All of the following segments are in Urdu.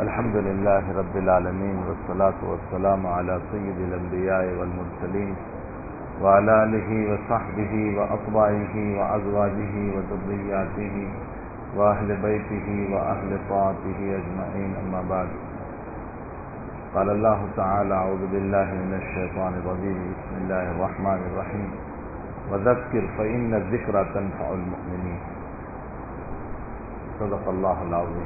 الحمد لله رب العالمين والصلاة والسلام على سيد الأنبياء والمرسلين وعلى آله وصحبه وأطبائه وأزواجه وذرياته وأهل بيته وأهل طاعته أجمعين. أما بعد، قال الله تعالى أعوذ بالله من الشيطان الرجيم. بسم الله الرحمن الرحيم. وذكر فإن الذكرى تنفع المؤمنين. صدق الله العظيم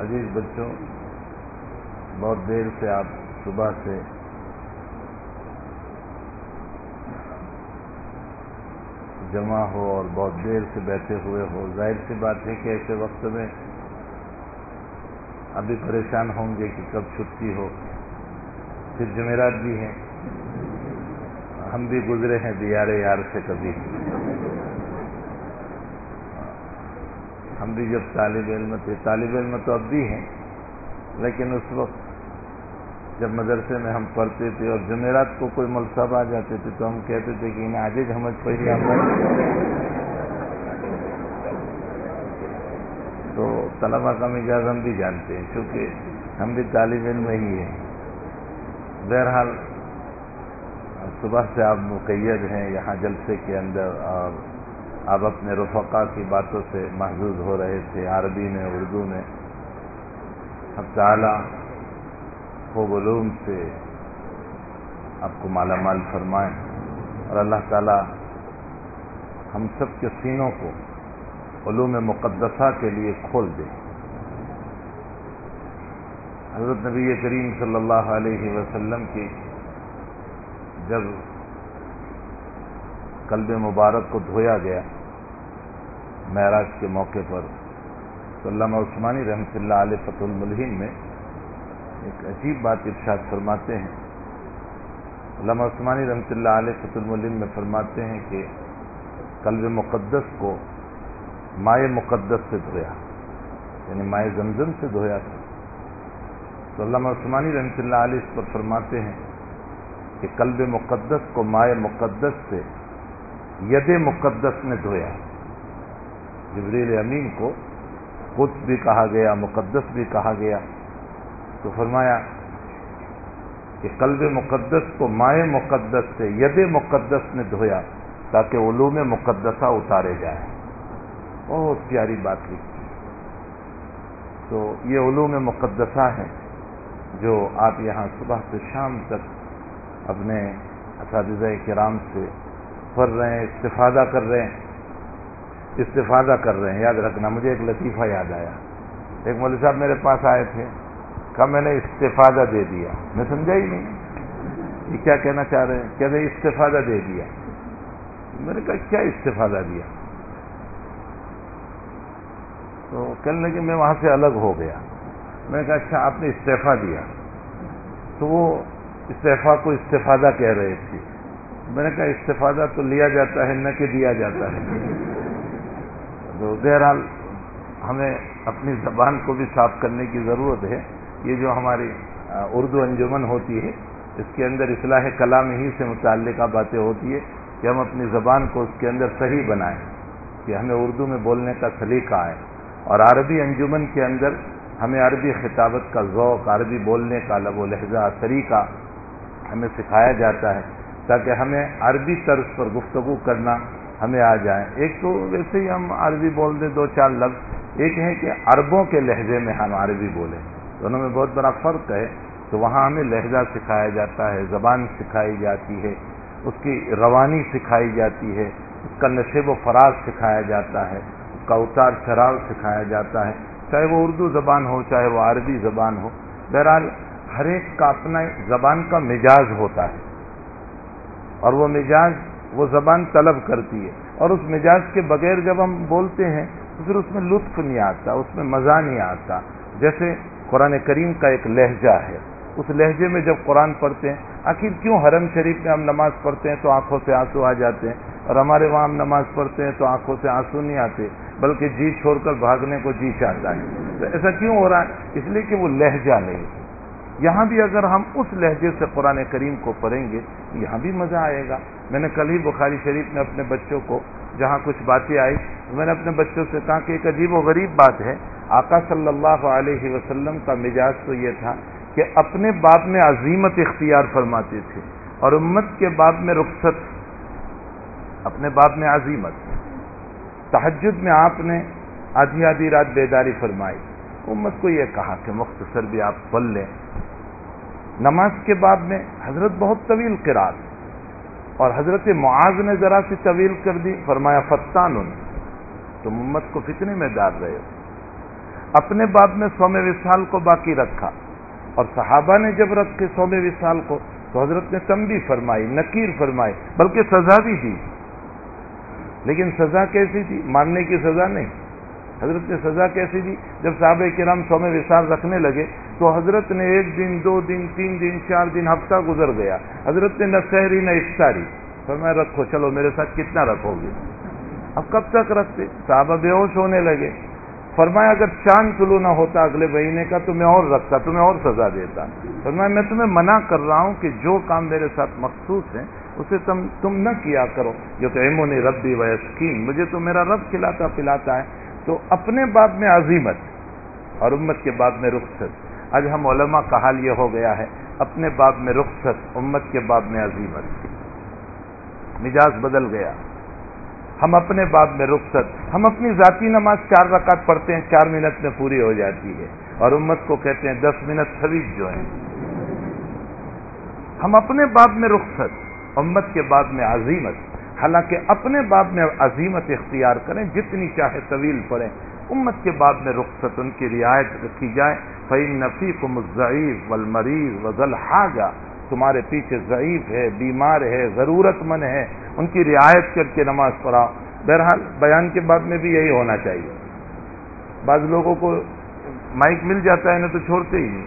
عزیز بچوں، بہت دیر سے آپ صبح سے جمع ہو اور بہت دیر سے بیٹھے ہوئے ہو، ظاہر سی بات ہے کہ ایسے وقت میں ابھی پریشان ہوں گے کہ کب چھٹی ہو۔ پھر جمعرات بھی ہیں، ہم بھی گزرے ہیں دیارے یار سے کبھی۔ ہم بھی جب طالب علم تھے، طالب علم تو اب بھی ہیں، لیکن اس وقت جب مدرسے میں ہم پڑھتے تھے اور جمعرات کو کوئی ملصب آ جاتے تھے تو ہم کہتے تھے کہ انہیں آج ہمج اچھا پڑی آپ تو طلبا کا مزاج ہم بھی جانتے ہیں کیونکہ ہم بھی طالب علم ہی ہیں۔ بہرحال، صبح سے آپ مقید ہیں، یہاں جلسے کے اندر اور آپ اپنے رفقا کی باتوں سے محظوظ ہو رہے تھے، عربی میں، اردو میں۔ اب تعالیٰ خوب علوم سے آپ کو مالا مال فرمائیں۔ اور اللہ تعالیٰ ہم سب کے سینوں کو علوم مقدسہ کے لیے کھول دے۔ حضرت نبی کریم صلی اللہ علیہ وسلم کی جب قلب مبارک کو دھویا گیا معراج کے موقع پر تو علامہ عثمانی رحمۃ اللہ علیہ فت الملحین میں ایک عجیب بات ارشاد فرماتے ہیں۔ علامہ عثمانی رحمۃ اللہ علیہ فت الملین میں فرماتے ہیں کہ قلب مقدس کو مائع مقدس سے دھویا یعنی مائع زمزم سے دھویا تھا۔ تو علامہ عثمانی رحمۃ اللہ علیہ اس پر فرماتے ہیں کہ قلب مقدس کو مائع مقدس سے، ید مقدس نے دھویا۔ جبریل امین کو قدس بھی کہا گیا، مقدس بھی کہا گیا۔ تو فرمایا کہ قلب مقدس کو مائع مقدس سے ید مقدس نے دھویا تاکہ علوم مقدسہ اتارے جائیں۔ بہت پیاری بات لکھی۔ تو یہ علوم مقدسہ ہیں جو آپ یہاں صبح سے شام تک اپنے اساتذہ کرام سے پڑھ رہے ہیں، استفادہ کر رہے ہیں۔ استفادہ کر رہے ہیں، یاد رکھنا، مجھے ایک لطیفہ یاد آیا۔ ایک مولوی صاحب میرے پاس آئے تھے، کہا میں نے استفادہ دے دیا۔ میں سمجھا ہی نہیں۔ یہ کیا کہنا چاہ رہے ہیں؟ کہتے استفادہ دے دیا۔ میں نے کہا، کیا استفادہ دیا؟ تو کہنے لگے، میں وہاں سے الگ ہو گیا۔ میں نے کہا اچھا آپ نے استعفی دیا۔ تو وہ استعفی کو استفادہ کہہ رہے تھے۔ میں نے کہا، استفادہ تو لیا جاتا ہے، نہ کہ دیا جاتا ہے۔ تو بہرحال ہمیں اپنی زبان کو بھی صاف کرنے کی ضرورت ہے۔ یہ جو ہماری اردو انجمن ہوتی ہے، اس کے اندر اصلاح کلام ہی سے متعلقہ باتیں ہوتی ہے کہ ہم اپنی زبان کو اس کے اندر صحیح بنائیں، کہ ہمیں اردو میں بولنے کا سلیقہ آئے۔ اور عربی انجمن کے اندر ہمیں عربی خطابت کا ذوق، عربی بولنے کا لب و لہجہ، طریقہ ہمیں سکھایا جاتا ہے تاکہ ہمیں عربی طرز پر گفتگو کرنا ہمیں آ جائے ایک تو ویسے ہی ہم عربی بول دیں دو چار لفظ۔ ایک ہے کہ عربوں کے لہجے میں ہم عربی بولیں۔ دونوں میں بہت بڑا فرق ہے۔ تو وہاں ہمیں لہجہ سکھایا جاتا ہے، زبان سکھائی جاتی ہے، اس کی روانی سکھائی جاتی ہے، اس کا نشیب و فراز سکھایا جاتا ہے، اس کا اتار چڑھاؤ سکھایا جاتا ہے۔ چاہے وہ اردو زبان ہو، چاہے وہ عربی زبان ہو۔ بہرحال ہر ایک کا اپنا زبان کا مزاج ہوتا ہے۔ اور وہ مزاج وہ زبان طلب کرتی ہے اور اس مزاج کے بغیر جب ہم بولتے ہیں تو پھر اس میں لطف نہیں آتا، اس میں مزہ نہیں آتا۔ جیسے قرآن کریم کا ایک لہجہ ہے۔ اس لہجے میں جب قرآن پڑھتے ہیں، آخر کیوں حرم شریف میں ہم نماز پڑھتے ہیں تو آنکھوں سے آنسو آ جاتے ہیں؟ اور ہمارے وہاں ہم نماز پڑھتے ہیں تو آنکھوں سے آنسو نہیں آتے، بلکہ جی چھوڑ کر بھاگنے کو جی چاہتا ہے۔ تو ایسا کیوں ہو رہا ہے؟ اس لیے کہ وہ لہجہ نہیں۔ یہاں بھی اگر ہم اس لہجے سے قرآن کریم کو پڑھیں گے یہاں بھی مزہ آئے گا۔ میں نے کل ہی بخاری شریف میں اپنے بچوں کو جہاں کچھ باتیں آئی میں نے اپنے بچوں سے کہا کہ ایک عجیب و غریب بات ہے۔ آقا صلی اللہ علیہ وسلم کا مزاج تو یہ تھا کہ اپنے باپ میں عظیمت اختیار فرماتے تھے اور امت کے باپ میں رخصت، اپنے باپ میں عظیمت۔ تحجد میں آپ نے آدھی آدھی رات بیداری فرمائی۔ امت کو یہ کہا کہ مختصر بھی آپ پل لیں۔ نماز کے بعد میں حضرت بہت طویل قرآن اور حضرت معاذ نے ذرا سی طویل کر دی، فرمایا فتان تم امت کو فتنے میں ڈال رہے ہو؟ اپنے بعد میں سوم وصال کو باقی رکھا اور صحابہ نے جب رکھے سوم وصال کو، تو حضرت نے تمبی فرمائی، نکیر فرمائی، بلکہ سزا بھی دی۔ لیکن سزا کیسی تھی؟ ماننے کی سزا نہیں۔ حضرت نے سزا کیسی دی؟ جب صحابہ کرام سوم وصال رکھنے لگے تو حضرت نے ایک دن، دو دن، تین دن، چار دن، ہفتہ گزر گیا۔ حضرت نے نہ سحری نہ افطاری۔ فرمایا، رکھو، چلو میرے ساتھ کتنا رکھو گے؟ اب کب تک رکھتے؟ صحابہ بے ہوش ہونے لگے۔ فرمایا، اگر چاند طلوع نہ ہوتا اگلے مہینے کا تو میں اور رکھتا، تمہیں اور سزا دیتا۔ فرمایا، میں تمہیں منع کر رہا ہوں کہ جو کام میرے ساتھ مخصوص ہیں، اسے تم تم نہ کیا کرو۔ جو کہ ایمونی ربی و یسکین، مجھے تو میرا رب کھلاتا پلاتا ہے۔ تو اپنے باب میں عظیمت اور امت کے باب میں رخصت۔ آج ہم علماء کا حال یہ ہو گیا ہے، اپنے باب میں رخصت، امت کے باب میں عظیمت۔ مزاج بدل گیا۔ ہم اپنے باب میں رخصت۔ ہم اپنی ذاتی نماز چار رکعت پڑھتے ہیں، چار منٹ میں پوری ہو جاتی ہے۔ اور امت کو کہتے ہیں دس منٹ خرید جو ہے ہم اپنے باب میں رخصت، امت کے باب میں عظیمت۔ حالانکہ اپنے باب میں عظیمت اختیار کریں، جتنی چاہے طویل پڑھیں، امت کے بعد میں رخصت ان کی رعایت رکھی جائے۔ فعین نفیق ضعیف والمریض وزل حاجہ تمہارے پیچھے ضعیف ہے، بیمار ہے، ضرورت مند ہے، ان کی رعایت کر کے نماز پڑھاؤ بہرحال بیان کے بعد میں بھی یہی ہونا چاہیے۔ بعض لوگوں کو مائک مل جاتا ہے نا تو چھوڑتے ہی نہیں۔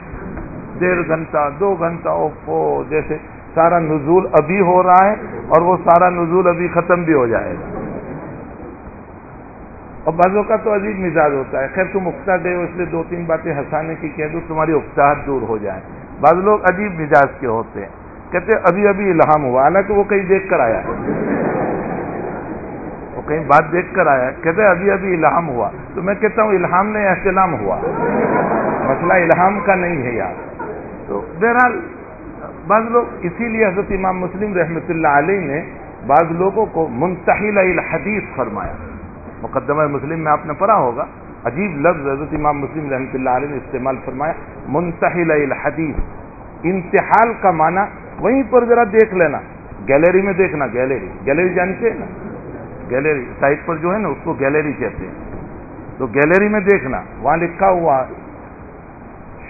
ڈیڑھ گھنٹہ، دو گھنٹہ اوپو جیسے سارا نزول ابھی ہو رہا ہے اور وہ سارا نزول ابھی ختم بھی ہو جائے گا۔ اور بعضوں کا تو عجیب مزاج ہوتا ہے۔ خیر تم اکتا گئے ہو اس لیے دو تین باتیں ہنسانے کی کہہ دو، تمہاری اکتاہٹ دور ہو جائے۔ بعض لوگ عجیب مزاج کے ہوتے ہیں۔ کہتے ابھی ابھی الہام ہوا، حالانکہ وہ کہیں دیکھ کر آیا وہ کہیں بات دیکھ کر آیا کہتے ابھی ابھی الہام ہوا۔ تو میں کہتا ہوں الہام نہیں، احتلام ہوا۔ مسئلہ الہام کا نہیں ہے یار۔ تو بہرحال بعض لوگ اسی لیے حضرت امام مسلم رحمۃ اللہ علیہ نے بعض لوگوں کو منتحل الحدیث فرمایا۔ مقدمہ مسلم میں آپ نے پڑھا ہوگا۔ عجیب لفظ حضرت امام مسلم رحمۃ اللہ علیہ نے استعمال فرمایا۔ منتحل الحدیث۔ انتحال کا معنی وہیں پر ذرا دیکھ لینا۔ گیلری میں دیکھنا، گیلری۔ گیلری جانتے ہیں نا؟ گیلری، سائٹ پر جو ہے نا، اس کو گیلری کہتے ہیں۔ تو گیلری میں دیکھنا۔ وہاں لکھا ہوا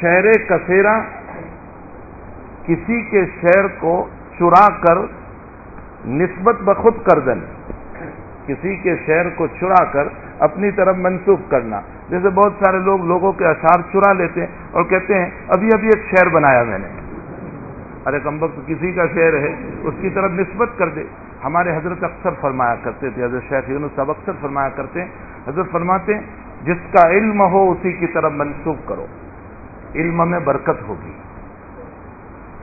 شہر کسیرا کسی کے شہر کو چرا کر نسبت بخود کر دیں۔ کسی کے شہر کو چرا کر اپنی طرف منسوخ کرنا۔ جیسے بہت سارے لوگ لوگوں کے اشعار چرا لیتے ہیں اور کہتے ہیں، ابھی ابھی ایک شہر بنایا میں نے۔ ارے کم وقت کسی کا شہر ہے، اس کی طرف نسبت کر دے۔ ہمارے حضرت اکثر فرمایا کرتے تھے، حضرت شیخ یونس صاحب اکثر فرمایا کرتے ہیں۔ حضرت فرماتے ہیں، جس کا علم ہو، اسی کی طرف منسوخ کرو۔ علم میں برکت ہوگی۔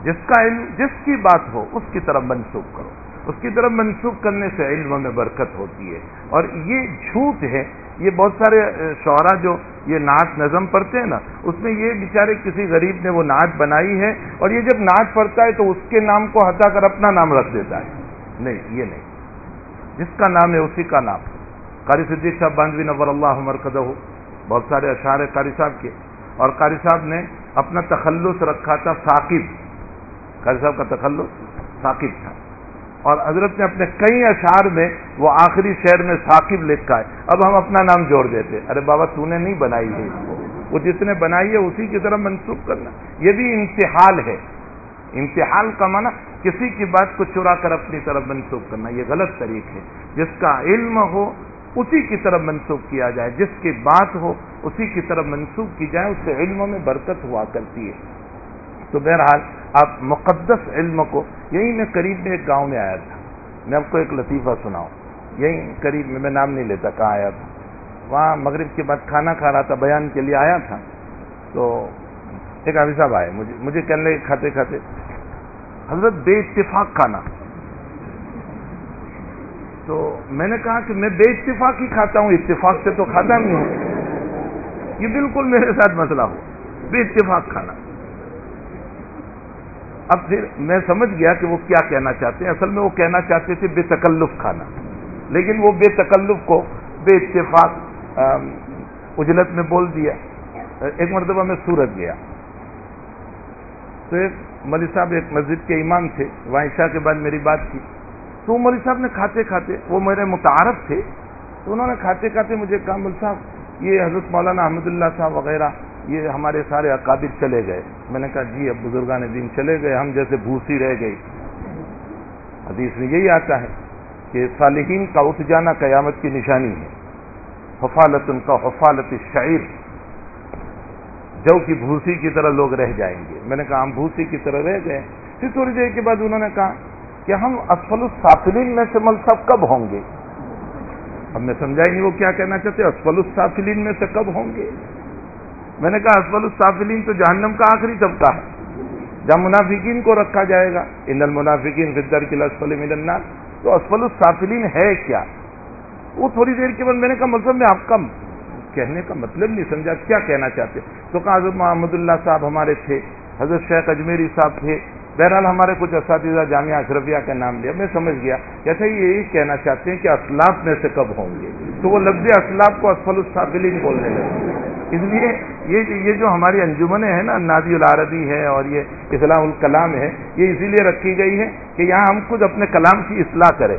جس کا علم جس کی بات ہو اس کی طرف منسوخ کرو۔ اس کی طرف منسوخ کرنے سے علم میں برکت ہوتی ہے۔ اور یہ جھوٹ ہے۔ یہ بہت سارے شعرا جو یہ نعت نظم پڑھتے ہیں نا، اس میں یہ بیچارے کسی غریب نے وہ نعت بنائی ہے اور یہ جب نعت پڑھتا ہے تو اس کے نام کو ہٹا کر اپنا نام رکھ دیتا ہے۔ نہیں، یہ نہیں۔ جس کا نام ہے اسی کا نام۔ قاری صدیق صاحب باندھوی نور اللہ مرکز ہو بہت سارے اشعار قاری صاحب کے۔ اور قاری صاحب نے اپنا تخلص رکھا تھا ثاقب۔ قاری صاحب کا تخلص ثاقب تھا۔ اور حضرت نے اپنے کئی اشعار میں وہ آخری شہر میں ثاقب لکھا ہے۔ اب ہم اپنا نام جوڑ دیتے ارے بابا، تو نے نہیں بنائی ہے اس کو۔ وہ جس نے بنائی ہے اسی کی طرح منسوخ کرنا۔ یہ بھی انتحال ہے۔ انتحال کا معنی کسی کی بات کو چرا کر اپنی طرف منسوخ کرنا، یہ غلط طریق ہے۔ جس کا علم ہو، اسی کی طرف منسوخ کیا جائے۔ جس کی بات ہو، اسی کی طرف منسوخ کی جائے۔ اس سے علم میں برکت ہوا کرتی ہے۔ تو بہرحال آپ مقدس علم کو، یہی میں قریب میں ایک گاؤں میں آیا تھا۔ میں آپ کو ایک لطیفہ سناؤں۔ یہی قریب میں میں نام نہیں لیتا، کہاں آیا تھا؟ وہاں مغرب کے بعد کھانا کھا رہا تھا، بیان کے لیے آیا تھا۔ تو ایک حافظ صاحب آئے، مجھے مجھے کہنے لگے، کھاتے کھاتے، حضرت بے اتفاق کھانا۔ تو میں نے کہا کہ میں بے اتفاق ہی کھاتا ہوں، اتفاق سے تو کھاتا نہیں ہوں۔ یہ بالکل میرے ساتھ مسئلہ ہو بے اتفاق کھانا۔ اب پھر میں سمجھ گیا کہ وہ کیا کہنا چاہتے ہیں۔ اصل میں وہ کہنا چاہتے تھے بے تکلف کھانا۔ لیکن وہ بے تکلف کو بے اتفاق اجلت میں بول دیا۔ ایک مرتبہ میں سورت گیا۔ تو ایک ملی صاحب، ایک مسجد کے امام تھے۔ وائشا کے بعد میری بات کی۔ تو ملی صاحب نے کھاتے کھاتے، وہ میرے متعارف تھے۔ تو انہوں نے کھاتے کھاتے مجھے کہا مل صاحب، یہ حضرت مولانا احمد اللہ صاحب وغیرہ، یہ ہمارے سارے اکابر چلے گئے۔ میں نے کہا جی اب بزرگان دین چلے گئے، ہم جیسے بھوسی رہ گئی حدیث میں یہی آتا ہے کہ صالحین کا اٹھ جانا قیامت کی نشانی ہے۔ حفالت ان کا حفالت شعر جو کی بھوسی کی طرح لوگ رہ جائیں گے۔ میں نے کہا، ہم بھوسی کی طرح رہ گئے۔ پھر تھوڑی دیر کے بعد انہوں نے کہا کہ ہم اسفل السافلین میں سے ملصب کب ہوں گے؟ ہم نے سمجھا نہیں وہ کیا کہنا چاہتے اسفل السافلین میں سے کب ہوں گے؟ میں نے کہا اسفل السافلین تو جہنم کا آخری طبقہ ہے۔ جب منافقین کو رکھا جائے گا۔ ان المنافقین فدر کے اسفل ملنا تو اسفل السافلین ہے کیا؟ وہ تھوڑی دیر کے بعد میں نے کہا مطلب میں آپ کا کہنے کا مطلب نہیں سمجھا، کیا کہنا چاہتے تو کہا، حضرت محمد اللہ صاحب ہمارے تھے، حضرت شیخ اجمیری صاحب تھے۔ بہرحال ہمارے کچھ اساتذہ جامعہ اشرفیہ کا نام لیا۔ میں سمجھ گیا۔ کیسے یہ یہی کہنا چاہتے ہیں کہ اسلاف میں سے کب ہوں گے۔ تو وہ لفظ اسلاف کو اسفل الصافلین بولنے لگے۔ اس لیے یہ جو ہماری انجمنیں ہیں نا، نادی العربی ہے اور یہ اسلام الکلام ہے، یہ اسی لیے رکھی گئی ہے کہ یہاں ہم خود اپنے کلام کی اصلاح کریں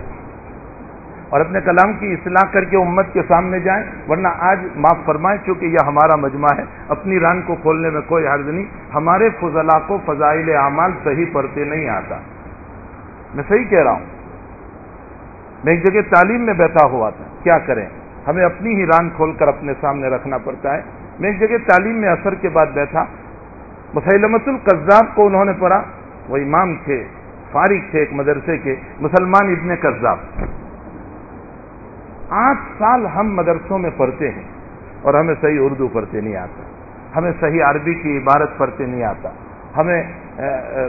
اور اپنے کلام کی اصلاح کر کے امت کے سامنے جائیں، ورنہ آج معاف فرمائیں، چونکہ یہ ہمارا مجمع ہے، اپنی ران کو کھولنے میں کوئی حرض نہیں۔ ہمارے فضلہ کو فضائل اعمال صحیح پڑھتے نہیں آتا۔ میں صحیح کہہ رہا ہوں۔ میں ایک جگہ تعلیم میں بیٹھا ہوا تھا۔ کیا کریں؟ ہمیں اپنی ہی ران کھول کر اپنے سامنے رکھنا پڑتا ہے۔ میں ایک جگہ تعلیم میں اثر کے بعد بیٹھا۔ مسلمت القذاب کو انہوں نے پڑھا۔ وہ امام تھے، فارغ تھے ایک مدرسے کے، مسلمان ابن قذاب۔ آٹھ سال ہم مدرسوں میں پڑھتے ہیں اور ہمیں صحیح اردو پڑھتے نہیں آتا۔ ہمیں صحیح عربی کی عبارت پڑھتے نہیں آتا۔ ہمیں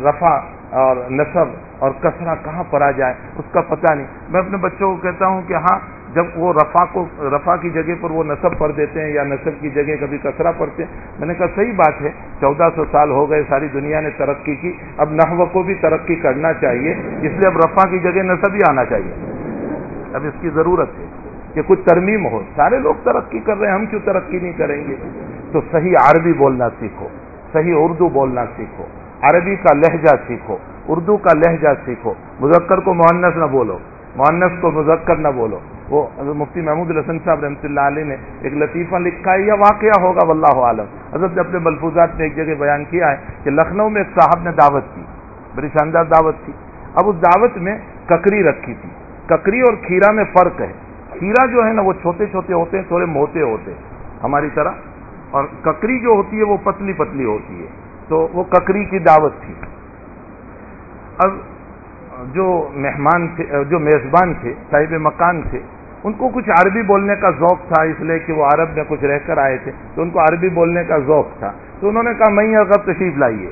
رفع اور نصب اور کسرا کہاں پڑھا جائے؟ اس کا پتہ نہیں۔ میں اپنے بچوں کو کہتا ہوں کہ ہاں جب وہ رفا کو رفا کی جگہ پر وہ نصب پڑھ دیتے ہیں یا نصب کی جگہ کبھی کسرا پڑھتے ہیں، میں نے کہا صحیح بات ہے، چودہ سو سال ہو گئے ساری دنیا نے ترقی کی، اب نحو کو بھی ترقی کرنا چاہیے، اس لیے اب رفا کی جگہ نصب ہی آنا چاہیے۔ اب اس کی ضرورت ہے کہ کچھ ترمیم ہو۔ سارے لوگ ترقی کر رہے ہیں، ہم کیوں ترقی نہیں کریں گے؟ تو صحیح عربی بولنا سیکھو، صحیح اردو بولنا سیکھو، عربی کا لہجہ سیکھو، اردو کا لہجہ سیکھو۔ مذکر کو مہنس نہ بولو مہنس کو مذکر نہ بولو۔ وہ مفتی محمود الحسن صاحب رحمۃ اللہ علیہ نے ایک لطیفہ لکھا ہے یا واقعہ ہوگا، واللہ عالم حضرت نے اپنے ملفوظات میں ایک جگہ بیان کیا ہے کہ لکھنؤ میں ایک صاحب نے دعوت کی، بڑی شاندار دعوت تھی۔ اب اس دعوت میں ککری رکھی تھی۔ ککری اور کھیرا میں فرق ہے۔ کھیرا جو ہے نا، وہ چھوٹے چھوٹے ہوتے ہیں، تھوڑے موٹے ہوتے ہیں، ہماری طرح۔ اور ککری جو ہوتی ہے، وہ پتلی پتلی ہوتی ہے۔ تو وہ ککری کی دعوت تھی۔ اب جو مہمان تھے، جو میزبان تھے، صاحب مکان تھے ان کو کچھ عربی بولنے کا ذوق تھا، اس لیے کہ وہ عرب میں کچھ رہ کر آئے تھے۔ تو ان کو عربی بولنے کا ذوق تھا۔ تو انہوں نے کہا میں ارغب تشریف لائیے۔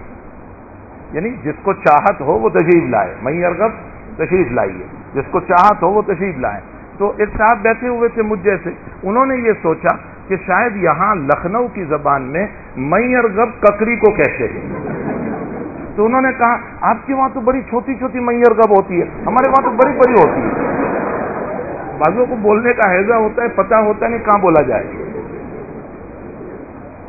یعنی جس کو چاہت ہو وہ تشریف لائے۔ میں ارغب تشریف لائیے۔ جس کو چاہت ہو وہ تشریف لائے تو ایک صاحب بیٹھے ہوئے تھے مجھ جیسے۔ انہوں نے یہ سوچا کہ شاید یہاں لکھنؤ کی زبان میں میں ارغب ککری کو کہتے ہیں۔ تو انہوں نے کہا، آپ کے وہاں تو بڑی چھوٹی چھوٹی میں ارغب ہوتی ہے۔ ہمارے وہاں تو بڑی بڑی ہوتی ہے۔ بازو کو بولنے کا حیضہ ہوتا ہے، پتہ ہوتا نہیں کہاں بولا جائے۔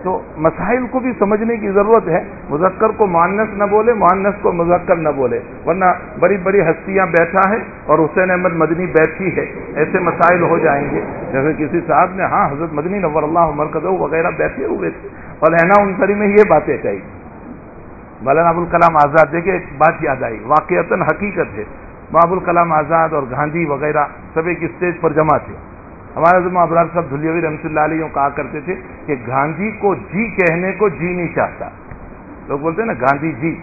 تو مسائل کو بھی سمجھنے کی ضرورت ہے۔ مذکر کو معنس نہ بولے معنس کو مذکر نہ بولے۔ ورنہ بڑی بڑی ہستیاں بیٹھا ہے اور حسین احمد مدنی بیٹھی ہے۔ ایسے مسائل ہو جائیں گے۔ جیسے کسی صاحب نے ہاں حضرت مدنی نور اللہ مرکز وغیرہ بیٹھے ہوئے تھے۔ اور اینا انصری میں یہ باتیں کہی۔ مولانا ابوالکلام آزاد دیکھے ایک بات یاد آئی۔ واقعتا حقیقت ہے۔ باب الکلام آزاد اور گاندھی وغیرہ سب ایک اسٹیج پر جمع تھے۔ ہمارے ضمع ابرار صاحب دھلیوی رحمۃ اللہ علیہ کہا کرتے تھے کہ گاندھی کو جی کہنے کو جی نہیں چاہتا۔ لوگ بولتے ہیں نا گاندھی جی۔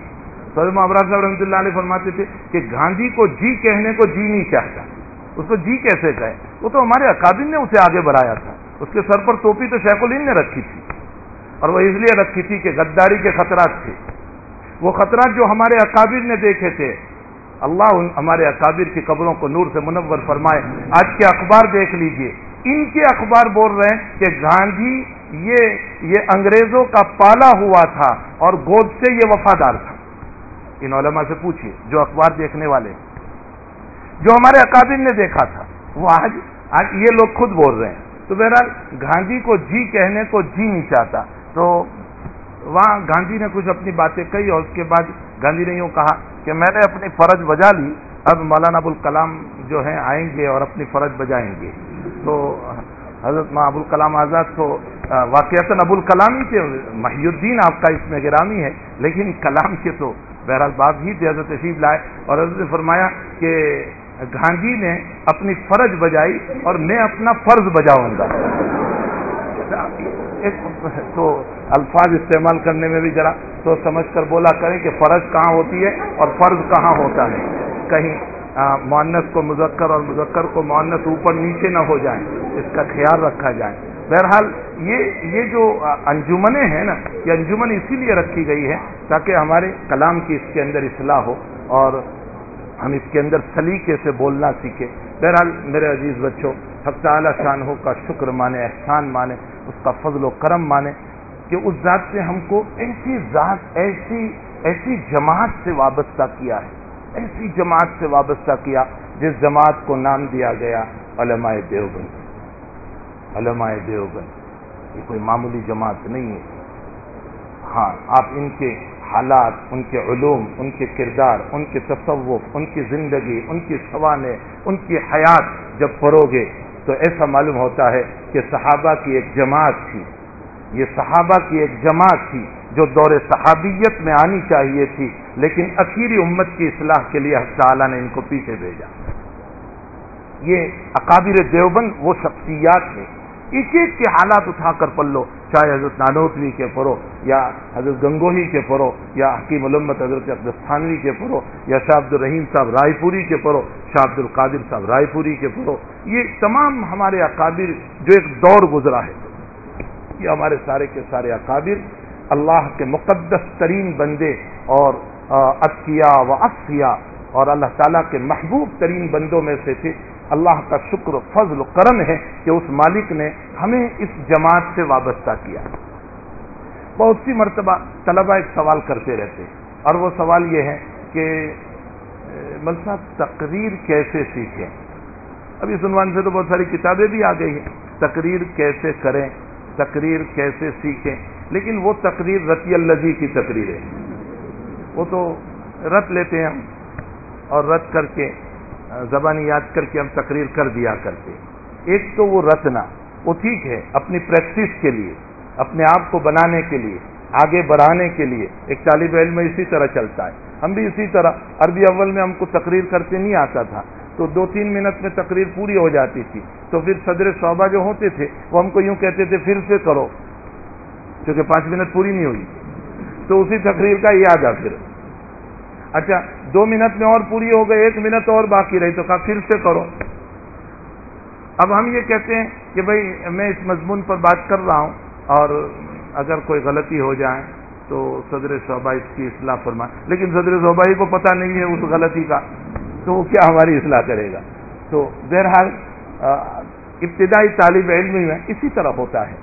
سرما ابرار صاحب رحمۃ اللہ علیہ فرماتے تھے کہ گاندھی کو جی کہنے کو جی نہیں چاہتا۔ اس کو جی کیسے کہے؟ وہ تو ہمارے اکادم نے اسے آگے بڑھایا تھا۔ اس کے سر پر ٹوپی تو شیخ الین نے رکھی تھی۔ اور وہ اس لیے رکھی تھی کہ غداری کے خطرات تھے۔ وہ خطرات جو ہمارے اکابر نے دیکھے تھے۔ اللہ ہمارے اکابر کی قبروں کو نور سے منور فرمائے۔ آج کے اخبار دیکھ لیجیے۔ ان کے اخبار بول رہے ہیں کہ گاندھی یہ یہ انگریزوں کا پالا ہوا تھا اور گود سے یہ وفادار تھا۔ ان علماء سے پوچھیے جو اخبار دیکھنے والے جو ہمارے اکابر نے دیکھا تھا، وہ آج آج یہ لوگ خود بول رہے ہیں۔ تو بہرحال گاندھی کو جی کہنے کو جی نہیں چاہتا۔ تو وہاں گاندھی نے کچھ اپنی باتیں کہی اور اس کے بعد گاندھی نے یوں کہا کہ میں نے اپنی فرض بجا لی، اب مولانا ابوالکلام جو ہیں آئیں گے اور اپنی فرض بجائیں گے۔ تو حضرت ماں ابوالکلام آزاد تو واقعات ابوالکلام ہی تھے محی الدین آپ کا اس میں گرامی ہے، لیکن کلام کے تو بہرحال بات ہی تھے، حضرت تشریف لائے۔ اور حضرت نے فرمایا کہ گاندھی نے اپنی فرض بجائی اور میں اپنا فرض بجاؤں گا۔ تو الفاظ استعمال کرنے میں بھی ذرا تو سمجھ کر بولا کریں کہ فرض کہاں ہوتی ہے اور فرض کہاں ہوتا ہے۔ کہیں معنت کو مذکر اور مذکر کو معنت اوپر نیچے نہ ہو جائیں، اس کا خیال رکھا جائے۔ بہرحال یہ یہ جو انجمنیں ہیں نا، یہ انجمن اسی لیے رکھی گئی ہے تاکہ ہمارے کلام کی اس کے اندر اصلاح ہو اور ہم اس کے اندر سلیقے سے بولنا سیکھیں۔ بہرحال میرے عزیز بچوں حق تعالی شان ہو کا شکر مانے، احسان مانے، اس کا فضل و کرم مانے کہ اس ذات سے ہم کو ایسی ذات، ایسی ایسی جماعت سے وابستہ کیا ہے، ایسی جماعت سے وابستہ کیا جس جماعت کو نام دیا گیا علماء دیوبند۔ علماء دیوبند، یہ کوئی معمولی جماعت نہیں ہے۔ ہاں آپ ان کے حالات، ان کے علوم، ان کے کردار، ان کے تصوف، ان کی زندگی، ان کی سوانح ان کی حیات جب پڑھو گے تو ایسا معلوم ہوتا ہے کہ صحابہ کی ایک جماعت تھی۔ یہ صحابہ کی ایک جماعت تھی جو دور صحابیت میں آنی چاہیے تھی، لیکن اخیری امت کی اصلاح کے لیے تعالیٰ نے ان کو پیچھے بھیجا۔ یہ اکابر دیوبند وہ شخصیات ہیں۔ ایک ایک کے حالات اٹھا کر پڑھ لو، چاہے حضرت نانوتوی کے پڑھو یا حضرت گنگوہی کے پڑھو یا حکیم علمت حضرت عبدالستانوی کے پڑھو یا شاہ عبد الرحیم صاحب رائے پوری کے پڑھو، شاہ عبد القادر صاحب رائے پوری کے پڑھو۔ یہ تمام ہمارے اکابر جو ایک دور گزرا ہے، یہ ہمارے سارے کے سارے اکابر اللہ کے مقدس ترین بندے اور اطیا و اصیا اور اللہ تعالیٰ کے محبوب ترین بندوں میں سے تھے۔ اللہ کا شکر فضل و کرم ہے کہ اس مالک نے ہمیں اس جماعت سے وابستہ کیا۔ بہت سی مرتبہ طلبہ ایک سوال کرتے رہتے اور وہ سوال یہ ہے کہ ملسا تقریر کیسے سیکھیں؟ اب اس عنوان سے تو بہت ساری کتابیں بھی آ گئی ہیں۔ تقریر کیسے کریں، تقریر کیسے سیکھیں، لیکن وہ تقریر رتی الزی کی تقریر ہے۔ وہ تو رت لیتے ہیں ہم، اور رت کر کے، زبانی یاد کر کے ہم تقریر کر دیا کرتے ایک تو وہ رتنا، وہ ٹھیک ہے، اپنی پریکٹس کے لیے، اپنے آپ کو بنانے کے لیے، آگے بڑھانے کے لیے۔ ایک طالب علم اسی طرح چلتا ہے۔ ہم بھی اسی طرح، عربی اول میں ہم کو تقریر کرتے نہیں آتا تھا۔ تو دو تین منٹ میں تقریر پوری ہو جاتی تھی۔ تو پھر صدر صوبہ جو ہوتے تھے، وہ ہم کو یوں کہتے تھے، پھر سے کرو۔ کیونکہ پانچ منٹ پوری نہیں ہوئی۔ تو اسی تقریر کا یاد آ پھر۔ اچھا دو منٹ میں اور پوری ہو گئی، ایک منٹ اور باقی رہی۔ تو کہا، پھر سے کرو۔ اب ہم یہ کہتے ہیں کہ بھائی، میں اس مضمون پر بات کر رہا ہوں۔ اور اگر کوئی غلطی ہو جائے تو صدر صوبہ اس کی اصلاح فرمائے۔ لیکن صدر صوبہ ہی کو پتہ نہیں ہے اس غلطی کا۔ تو وہ کیا ہماری اصلاح کرے گا؟ تو بہرحال ابتدائی طالب علم میں اسی طرح ہوتا ہے۔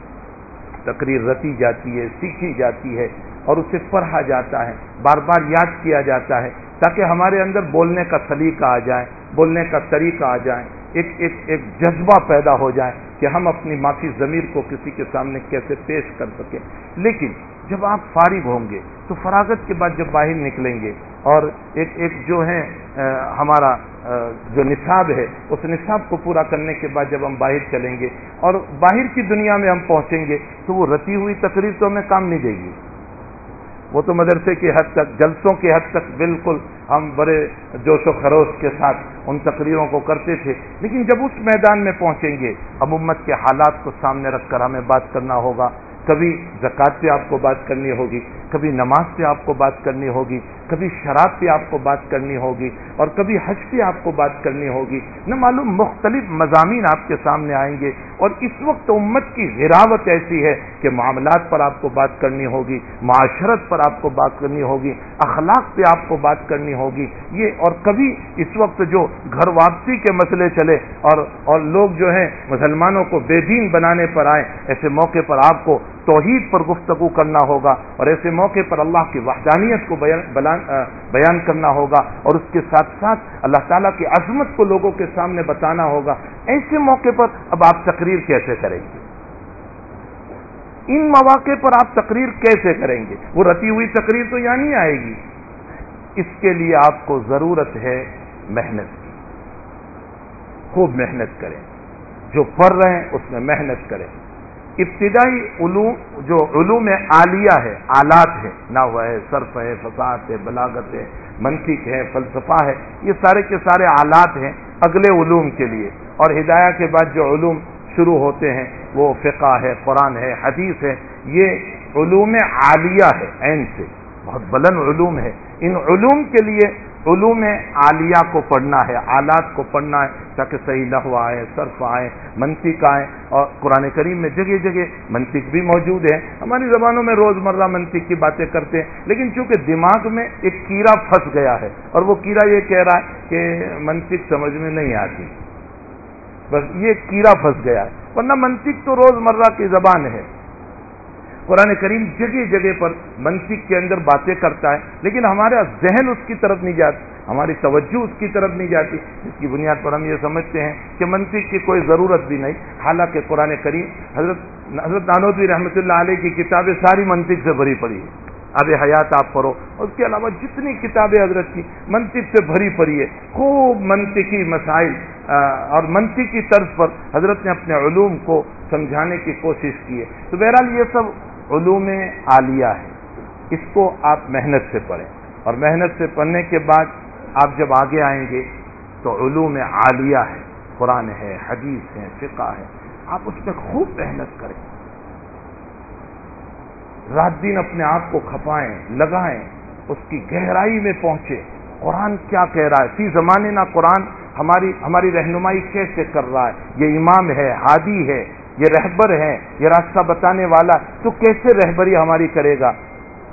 تقریر رتی جاتی ہے، سیکھی جاتی ہے اور اسے پڑھا جاتا ہے، بار بار یاد کیا جاتا ہے تاکہ ہمارے اندر بولنے کا سلیقہ آ جائے، بولنے کا طریقہ آ جائے، ایک ایک ایک جذبہ پیدا ہو جائے کہ ہم اپنی معافی ضمیر کو کسی کے سامنے کیسے پیش کر سکیں۔ لیکن جب آپ فارغ ہوں گے تو فراغت کے بعد جب باہر نکلیں گے اور ایک ایک جو ہے ہمارا جو نصاب ہے، اس نصاب کو پورا کرنے کے بعد جب ہم باہر چلیں گے اور باہر کی دنیا میں ہم پہنچیں گے تو وہ رتی ہوئی تقریر تو ہمیں کام نہیں دے گی۔ وہ تو مدرسے کی حد تک، جلسوں کی حد تک بالکل ہم بڑے جوش و خروش کے ساتھ ان تقریروں کو کرتے تھے۔ لیکن جب اس میدان میں پہنچیں گے، اب امت کے حالات کو سامنے رکھ کر ہمیں بات کرنا ہوگا۔ کبھی زکوٰۃ پہ آپ کو بات کرنی ہوگی، کبھی نماز پہ آپ کو بات کرنی ہوگی، کبھی شراب پہ آپ کو بات کرنی ہوگی اور کبھی حج پہ آپ کو بات کرنی ہوگی۔ نہ معلوم مختلف مضامین آپ کے سامنے آئیں گے اور اس وقت امت کی غراوت ایسی ہے کہ معاملات پر آپ کو بات کرنی ہوگی، معاشرت پر آپ کو بات کرنی ہوگی، اخلاق پہ آپ کو بات کرنی ہوگی۔ یہ اور کبھی اس وقت جو گھر واپسی کے مسئلے چلے اور اور لوگ جو ہیں مسلمانوں کو بے دین بنانے پر آئے ایسے موقع پر آپ کو توحید پر گفتگو کرنا ہوگا اور ایسے موقع پر اللہ کی وحدانیت کو بیان کرنا ہوگا اور اس کے ساتھ ساتھ اللہ تعالیٰ کی عظمت کو لوگوں کے سامنے بتانا ہوگا۔ ایسے موقع پر اب آپ تقریر کیسے کریں گے؟ ان مواقع پر آپ تقریر کیسے کریں گے؟ وہ رتی ہوئی تقریر تو یہاں نہیں آئے گی۔ اس کے لیے آپ کو ضرورت ہے محنت کی۔ خوب محنت کریں۔ جو پڑھ رہے ہیں اس میں محنت کریں۔ ابتدائی علوم جو علوم عالیہ ہے، آلات ہے نہ ہے، صرف ہے، فساد ہے، بلاغت ہے، منطق ہے، فلسفہ ہے، یہ سارے کے سارے آلات ہیں اگلے علوم کے لیے۔ اور ہدایہ کے بعد جو علوم شروع ہوتے ہیں، وہ فقہ ہے، قرآن ہے، حدیث ہے، یہ علوم عالیہ ہے، عین سے۔ بہت بلند علوم ہے۔ ان علوم کے لیے علوم عالیہ کو پڑھنا ہے، آلات کو پڑھنا ہے، تاکہ صحیح لہو آئے، صرف آئے، منطق آئے۔ اور قرآن کریم میں جگہ جگہ منطق بھی موجود ہے ہماری زبانوں میں روزمرہ منطق کی باتیں کرتے ہیں، لیکن چونکہ دماغ میں ایک کیڑا پھنس گیا ہے، اور وہ کیڑا یہ کہہ رہا ہے کہ منطق سمجھ میں نہیں آتی۔ بس یہ کیڑا پھنس گیا ہے۔ ورنہ منطق تو روزمرہ کی زبان ہے۔ قرآن کریم جگہ جگہ پر منطق کے اندر باتیں کرتا ہے، لیکن ہمارا ذہن اس کی طرف نہیں جاتا، ہماری توجہ اس کی طرف نہیں جاتی۔ جس کی بنیاد پر ہم یہ سمجھتے ہیں کہ منطق کی کوئی ضرورت بھی نہیں۔ حالانکہ قرآن کریم حضرت حضرت نانودی رحمۃ اللہ علیہ کی کتابیں ساری منطق سے بھری پڑی ہے اب حیات آپ پڑھو۔ اس کے علاوہ جتنی کتابیں حضرت کی منطق سے بھری پڑی ہے خوب منطقی مسائل اور منطقی طرز پر حضرت نے اپنے علوم کو سمجھانے کی کوشش کی ہے۔ تو بہرحال یہ سب علوم عالیہ ہے۔ اس کو آپ محنت سے پڑھیں۔ اور محنت سے پڑھنے کے بعد آپ جب آگے آئیں گے تو علوم عالیہ ہے، قرآن ہے، حدیث ہے، فقہ ہے۔ آپ اس میں خوب محنت کریں۔ رات دن اپنے آپ کو کھپائیں، لگائیں، اس کی گہرائی میں پہنچے قرآن کیا کہہ رہا ہے؟ فی زمانے نہ قرآن، ہماری ہماری رہنمائی کیسے کر رہا ہے؟ یہ امام ہے، ہادی ہے یہ رہبر ہے یہ راستہ بتانے والا، تو کیسے رہبری ہماری کرے گا؟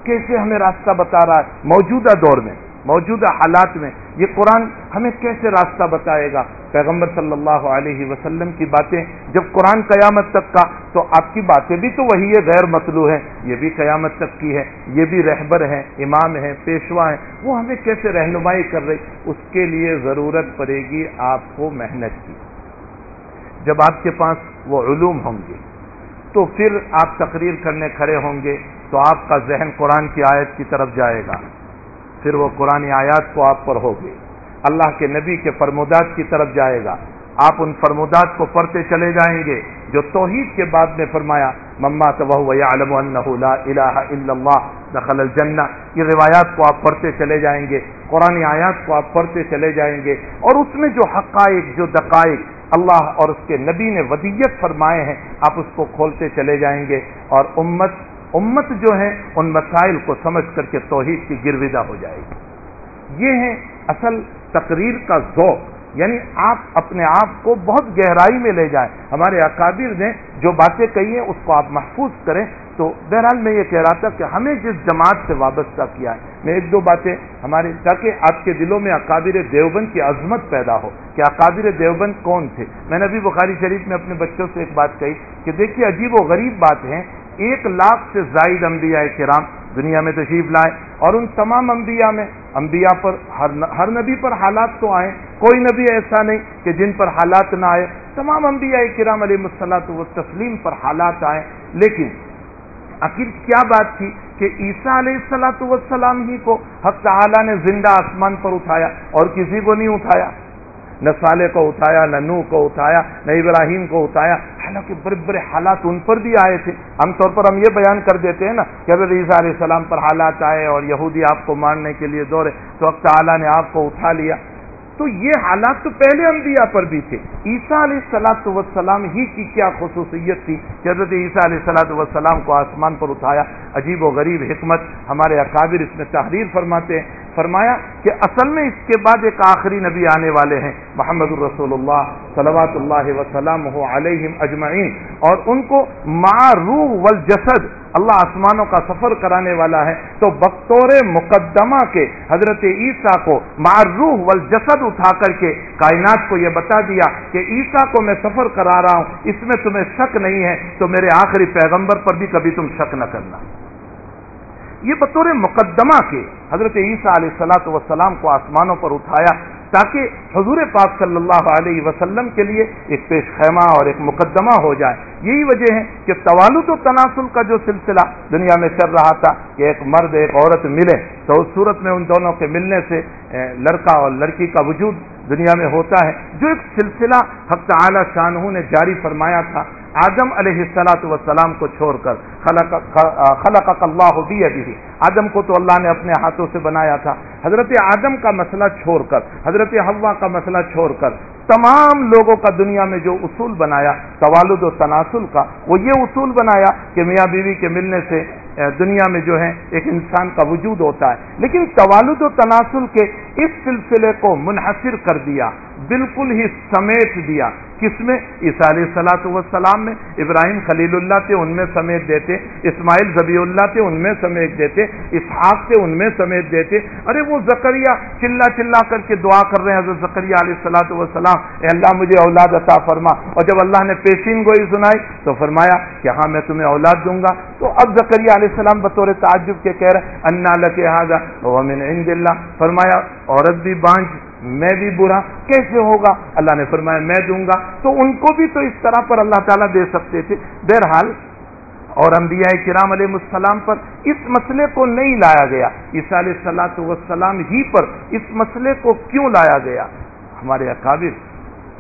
کیسے ہمیں راستہ بتا رہا ہے؟ موجودہ دور میں، موجودہ حالات میں، یہ قرآن ہمیں کیسے راستہ بتائے گا؟ پیغمبر صلی اللہ علیہ وسلم کی باتیں جب قرآن قیامت تک کا، تو آپ کی باتیں بھی تو وہی ہے، غیر مطلوع ہے یہ بھی قیامت تک کی ہے، یہ بھی رہبر ہیں، امام ہیں، پیشوا ہیں، وہ ہمیں کیسے رہنمائی کر رہی اس کے لیے ضرورت پڑے گی آپ کو محنت کی۔ جب آپ کے پاس وہ علوم ہوں گے، تو پھر آپ تقریر کرنے کھڑے ہوں گے تو آپ کا ذہن قرآن کی آیت کی طرف جائے گا۔ پھر وہ قرآن آیات کو آپ پر ہوگی اللہ کے نبی کے فرمودات کی طرف جائے گا۔ آپ ان فرمودات کو پڑھتے چلے جائیں گے، جو توحید کے بعد میں فرمایا، مما تو عالم اللہ، دخل الجنہ۔ یہ روایات کو آپ پڑھتے چلے جائیں گے، قرآن آیات کو آپ پڑھتے چلے جائیں گے۔ اور اس میں جو حقائق، جو دقائق اللہ اور اس کے نبی نے ودیت فرمائے ہیں، آپ اس کو کھولتے چلے جائیں گے اور امت امت جو ہے ان مسائل کو سمجھ کر کے توحید کی گرویدہ ہو جائے گی۔ یہ ہے اصل تقریر کا ذوق۔ یعنی آپ اپنے آپ کو بہت گہرائی میں لے جائیں۔ ہمارے اکابر نے جو باتیں کہی ہیں، اس کو آپ محفوظ کریں۔ تو بہرحال میں یہ کہہ رہا تھا کہ ہمیں جس جماعت سے وابستہ کیا ہے، میں ایک دو باتیں ہماری تاکہ آپ کے دلوں میں اکابر دیوبند کی عظمت پیدا ہو کہ اکابر دیوبند کون تھے۔ میں نے ابھی بخاری شریف میں اپنے بچوں سے ایک بات کہی کہ دیکھیے، عجیب و غریب بات ہے ایک لاکھ سے زائد انبیاء کرام دنیا میں تشریف لائے اور ان تمام انبیاء میں انبیاء پر ہر نبی پر حالات تو آئے، کوئی نبی ایسا نہیں کہ جن پر حالات نہ آئے۔ تمام انبیاء کرام علیہ مسلط و تسلیم پر حالات آئے۔ لیکن آخر کیا بات تھی کہ عیسیٰ علیہ السلاۃ وسلام ہی کو حق تعالیٰ نے زندہ آسمان پر اٹھایا اور کسی کو نہیں اٹھایا؟ نہ صالح کو اٹھایا، نہ نو کو اٹھایا، نہ ابراہیم کو اٹھایا۔ حالانکہ بڑے بڑے حالات ان پر بھی آئے تھے۔ عام طور پر ہم یہ بیان کر دیتے ہیں نا کہ حضرت عیسیٰ علیہ السلام پر حالات آئے اور یہودی آپ کو مارنے کے لیے دورے تو اب تعالیٰ نے آپ کو اٹھا لیا۔ تو یہ حالات تو پہلے انبیاء پر بھی تھے۔ عیسیٰ علیہ السلاۃ وسلام ہی کی کیا خصوصیت تھی کہ حضرت عیسیٰ علیہ السلاۃ وسلام کو آسمان پر اٹھایا۔ عجیب و غریب حکمت ہمارے اکابر اس میں تحریر فرماتے ہیں۔ فرمایا کہ اصل میں اس کے بعد ایک آخری نبی آنے والے ہیں، محمد الرسول اللہ صلوات اللہ وسلم علیہم اجمعین۔ اور ان کو معروح والجسد، اللہ آسمانوں کا سفر کرانے والا ہے۔ تو بطور مقدمہ کے حضرت عیسیٰ کو معروح والجسد اٹھا کر کے کائنات کو یہ بتا دیا کہ عیسیٰ کو میں سفر کرا رہا ہوں، اس میں تمہیں شک نہیں ہے، تو میرے آخری پیغمبر پر بھی کبھی تم شک نہ کرنا۔ یہ بطور مقدمہ کے حضرت عیسیٰ علیہ السلاۃ وسلام کو آسمانوں پر اٹھایا تاکہ حضور پاک صلی اللہ علیہ وسلم کے لیے ایک پیش خیمہ اور ایک مقدمہ ہو جائے۔ یہی وجہ ہے کہ توالد و تناسل کا جو سلسلہ دنیا میں چل رہا تھا کہ ایک مرد ایک عورت ملے تو اس صورت میں ان دونوں کے ملنے سے لڑکا اور لڑکی کا وجود دنیا میں ہوتا ہے۔ جو ایک سلسلہ حق اعلی شاہ نے جاری فرمایا تھا، آدم علیہ السلاۃ وسلام کو چھوڑ کر، خلق اللہ بھی آدم کو تو اللہ نے اپنے ہاتھوں سے بنایا تھا۔ حضرت آدم کا مسئلہ چھوڑ کر، حضرت ہوا کا مسئلہ چھوڑ کر، تمام لوگوں کا دنیا میں جو اصول بنایا، توالد و تناسل کا، وہ یہ اصول بنایا کہ میاں بیوی کے ملنے سے دنیا میں جو ہے ایک انسان کا وجود ہوتا ہے۔ لیکن توالد و تناسل کے اس سلسلے کو منحصر کر دیا۔ بالکل ہی سمیٹ دیا۔ کس میں؟ عیسیٰ علیہ سلاۃ وسلام میں۔ ابراہیم خلیل اللہ تھے ان میں سمیت دیتے۔ اسماعیل ذبی اللہ تھے ان میں سمیت دیتے۔ اسحاق تھے ان میں سمیت دیتے۔ ارے وہ زکریہ چلا چلا کر کے دعا کر رہے ہیں حضرت زکریہ علیہ السلاۃ وسلام اے اللہ مجھے اولاد عطا فرما۔ اور جب اللہ نے پیشین گوئی سنائی تو فرمایا کہ ہاں میں تمہیں اولاد دوں گا۔ تو اب زکریہ علیہ السلام بطور تعجب کے کہہ رہے انا لکھا عند اللہ۔ فرمایا، عورت بھی بانج میں بھی برا کیسے ہوگا؟ اللہ نے فرمایا، میں دوں گا۔ تو ان کو بھی تو اس طرح پر اللہ تعالیٰ دے سکتے تھے۔ بہرحال، اور انبیاء کرام علیہ السلام پر اس مسئلے کو نہیں لایا گیا۔ عیسیٰ علیہ السلاۃ وسلام ہی پر اس مسئلے کو کیوں لایا گیا؟ ہمارے اکابر،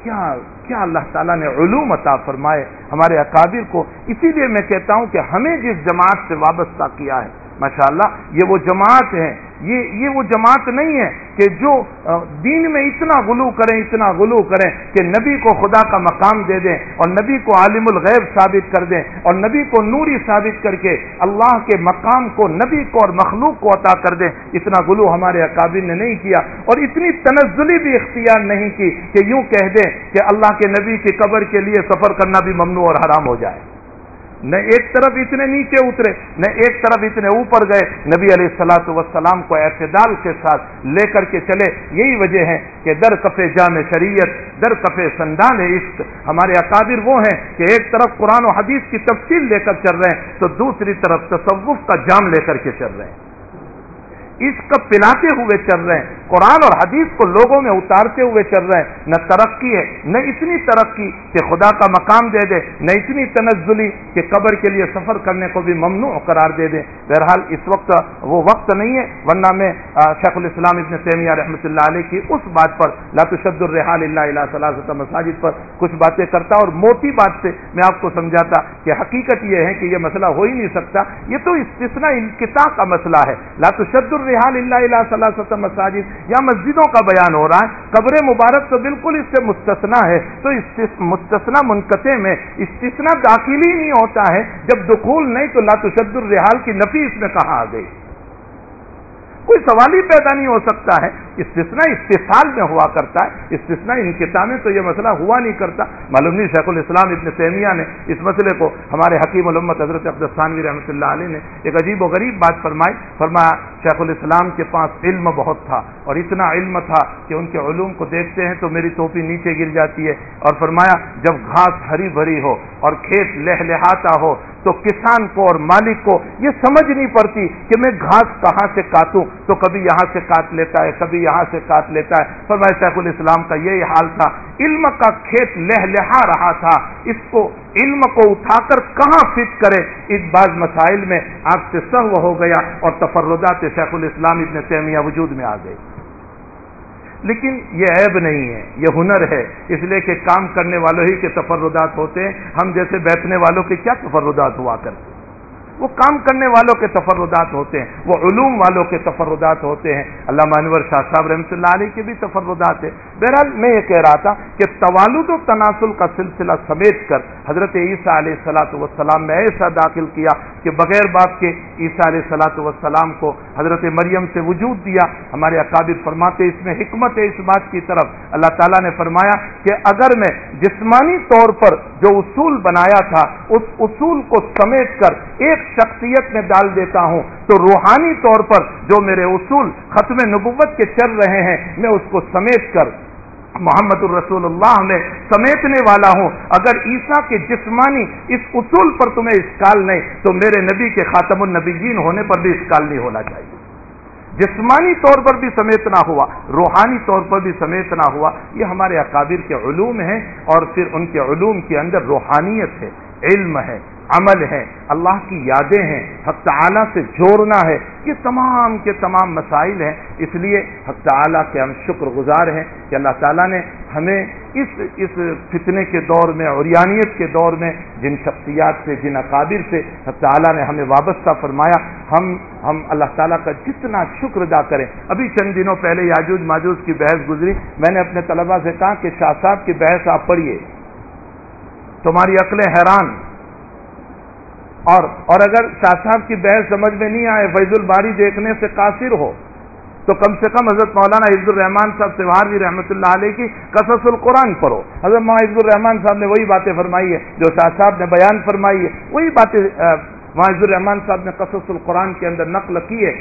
کیا کیا اللہ تعالیٰ نے علوم عطا فرمائے ہمارے اکابر کو؟ اسی لیے میں کہتا ہوں کہ ہمیں جس جماعت سے وابستہ کیا ہے ماشاء اللہ یہ وہ جماعت ہے یہ یہ وہ جماعت نہیں ہے کہ جو دین میں اتنا غلو کریں، اتنا غلو کریں کہ نبی کو خدا کا مقام دے دیں اور نبی کو عالم الغیب ثابت کر دیں اور نبی کو نوری ثابت کر کے اللہ کے مقام کو، نبی کو اور مخلوق کو عطا کر دیں۔ اتنا غلو ہمارے اکابر نے نہیں کیا اور اتنی تنزلی بھی اختیار نہیں کی کہ یوں کہہ دیں کہ اللہ کے نبی کی قبر کے لیے سفر کرنا بھی ممنوع اور حرام ہو جائے۔ نہ ایک طرف اتنے نیچے اترے، نہ ایک طرف اتنے اوپر گئے۔ نبی علیہ السلاۃ وسلام کو اعتدال کے ساتھ لے کر کے چلے۔ یہی وجہ ہے کہ در کفے جام شریعت، در کفے سندان عشق ہمارے اکابر وہ ہیں کہ ایک طرف قرآن و حدیث کی تفصیل لے کر چل رہے ہیں، تو دوسری طرف تصوف کا جام لے کر کے چل رہے ہیں۔ اس کا پلاتے ہوئے چل رہے ہیں۔ قرآن اور حدیث کو لوگوں میں اتارتے ہوئے چل رہے ہیں۔ نہ ترقی ہے، نہ اتنی ترقی کہ خدا کا مقام دے دے، نہ اتنی تنزلی کہ قبر کے لیے سفر کرنے کو بھی ممنوع قرار دے دے۔ بہرحال اس وقت وہ وقت نہیں ہے، ورنہ میں شیخ الاسلام ابن تیمیہ رحمۃ اللہ علیہ کی اس بات پر لاتشد الرحال اللہ علیہ صلاح مساجد پر کچھ باتیں کرتا اور موٹی بات سے میں آپ کو سمجھاتا کہ حقیقت یہ ہے کہ یہ مسئلہ ہو ہی نہیں سکتا۔ یہ تو استثنا انکتا کا مسئلہ ہے۔ لاتشد الرحال اللہ صلاح مساجد یا مسجدوں کا بیان ہو رہا ہے، قبر مبارک تو بالکل اس سے مستثنا ہے۔ تو مستثنا منقطع میں استثنا داخل ہی نہیں ہوتا ہے۔ جب دخول نہیں تو لاتشد الرحال کی نفی اس میں کہاں آ گئی کوئی سوال ہی پیدا نہیں ہو سکتا ہے۔ استثنا استفال میں ہوا کرتا ہے۔ استثنا ان کتابیں تو یہ مسئلہ ہوا نہیں کرتا۔ معلوم نہیں شیخ الاسلام ابن تیمیہ نے اس مسئلے کو ہمارے حکیم علمت حضرت عبدالثانوی رحمۃ اللہ علیہ نے ایک عجیب و غریب بات فرمائی۔ فرمایا، شیخ الاسلام کے پاس علم بہت تھا اور اتنا علم تھا کہ ان کے علوم کو دیکھتے ہیں تو میری ٹوپی نیچے گر جاتی ہے۔ اور فرمایا، جب گھاس ہری بھری ہو اور کھیت لہ لہاتا ہو تو کسان کو اور مالک کو یہ سمجھ نہیں پڑتی کہ میں گھاس کہاں سے کاٹوں؟ تو کبھی یہاں سے کاٹ لیتا ہے، کبھی یہاں سے کاٹ لیتا ہے۔ پر میں سیخ الاسلام کا یہی حال تھا۔ علم کا کھیت لہ لہا رہا تھا۔ اس کو علم کو اٹھا کر کہاں فٹ کرے؟ اس بعض مسائل میں آپ سے سہو ہو گیا اور تفردات شیخ الاسلام ابن تیمیہ وجود میں آ گئی۔ لیکن یہ عیب نہیں ہے، یہ ہنر ہے۔ اس لیے کہ کام کرنے والوں ہی کے تفردات ہوتے ہیں۔ ہم جیسے بیٹھنے والوں کے کیا تفردات ہوا کرتے وہ کام کرنے والوں کے تفردات ہوتے ہیں، وہ علوم والوں کے تفردات ہوتے ہیں۔ علامہ انور شاہ صاحب رحمۃ اللہ علیہ کے بھی تفردات ہیں۔ بہرحال میں یہ کہہ رہا تھا کہ توالد و تناسل کا سلسلہ سمیٹ کر حضرت عیسیٰ علیہ السلاۃ وسلام نے ایسا داخل کیا کہ بغیر باپ کے عیسیٰ علیہ السلاۃ وسلام کو حضرت مریم سے وجود دیا۔ ہمارے اکابر فرماتے اس میں حکمت ہے اس بات کی طرف۔ اللہ تعالیٰ نے فرمایا کہ اگر میں جسمانی طور پر جو اصول بنایا تھا، اس اصول کو سمیٹ کر ایک شخصیت میں ڈال دیتا ہوں تو روحانی طور پر جو میرے اصول ختم نبوت کے چل رہے ہیں، میں اس کو سمیٹ کر محمد الرسول اللہ میں سمیٹنے والا ہوں۔ اگر عیسیٰ کے جسمانی اس اصول پر تمہیں اسکال نہیں، تو میرے نبی کے خاتم النبیین ہونے پر بھی اسکال نہیں ہونا چاہیے۔ جسمانی طور پر بھی سمیتنا ہوا، روحانی طور پر بھی سمیتنا ہوا، یہ ہمارے اکابر کے علوم ہیں اور پھر ان کے علوم کے اندر روحانیت ہے، علم ہے۔ عمل ہے اللہ کی یادیں ہیں، حق تعالیٰ سے جوڑنا ہے، یہ تمام کے تمام مسائل ہیں۔ اس لیے حق تعالیٰ کے ہم شکر گزار ہیں کہ اللہ تعالیٰ نے ہمیں اس اس فتنے کے دور میں اوریانیت کے دور میں، جن شخصیات سے، جن اقابر سے حق تعالیٰ نے ہمیں وابستہ فرمایا، ہم ہم اللہ تعالیٰ کا جتنا شکر ادا کریں۔ ابھی چند دنوں پہلے یاجوج ماجوج کی بحث گزری۔ میں نے اپنے طلبہ سے کہا کہ شاہ صاحب کی بحث آپ پڑھیے۔ تمہاری عقلیں حیران۔ اور اور اگر شاہ صاحب کی بحث سمجھ میں نہیں آئے، فیض الباری دیکھنے سے قاصر ہو، تو کم سے کم حضرت مولانا عزد الرحمان صاحب سے بھی جی رحمۃ اللہ علیہ کی قصص القرآن پڑھو۔ حضرت مولانا عزد الرحمان صاحب نے وہی باتیں فرمائی ہے جو شاہ صاحب نے بیان فرمائی ہے وہی باتیں عزد الرحمان صاحب نے قصص القرآن کے اندر نقل کی ہے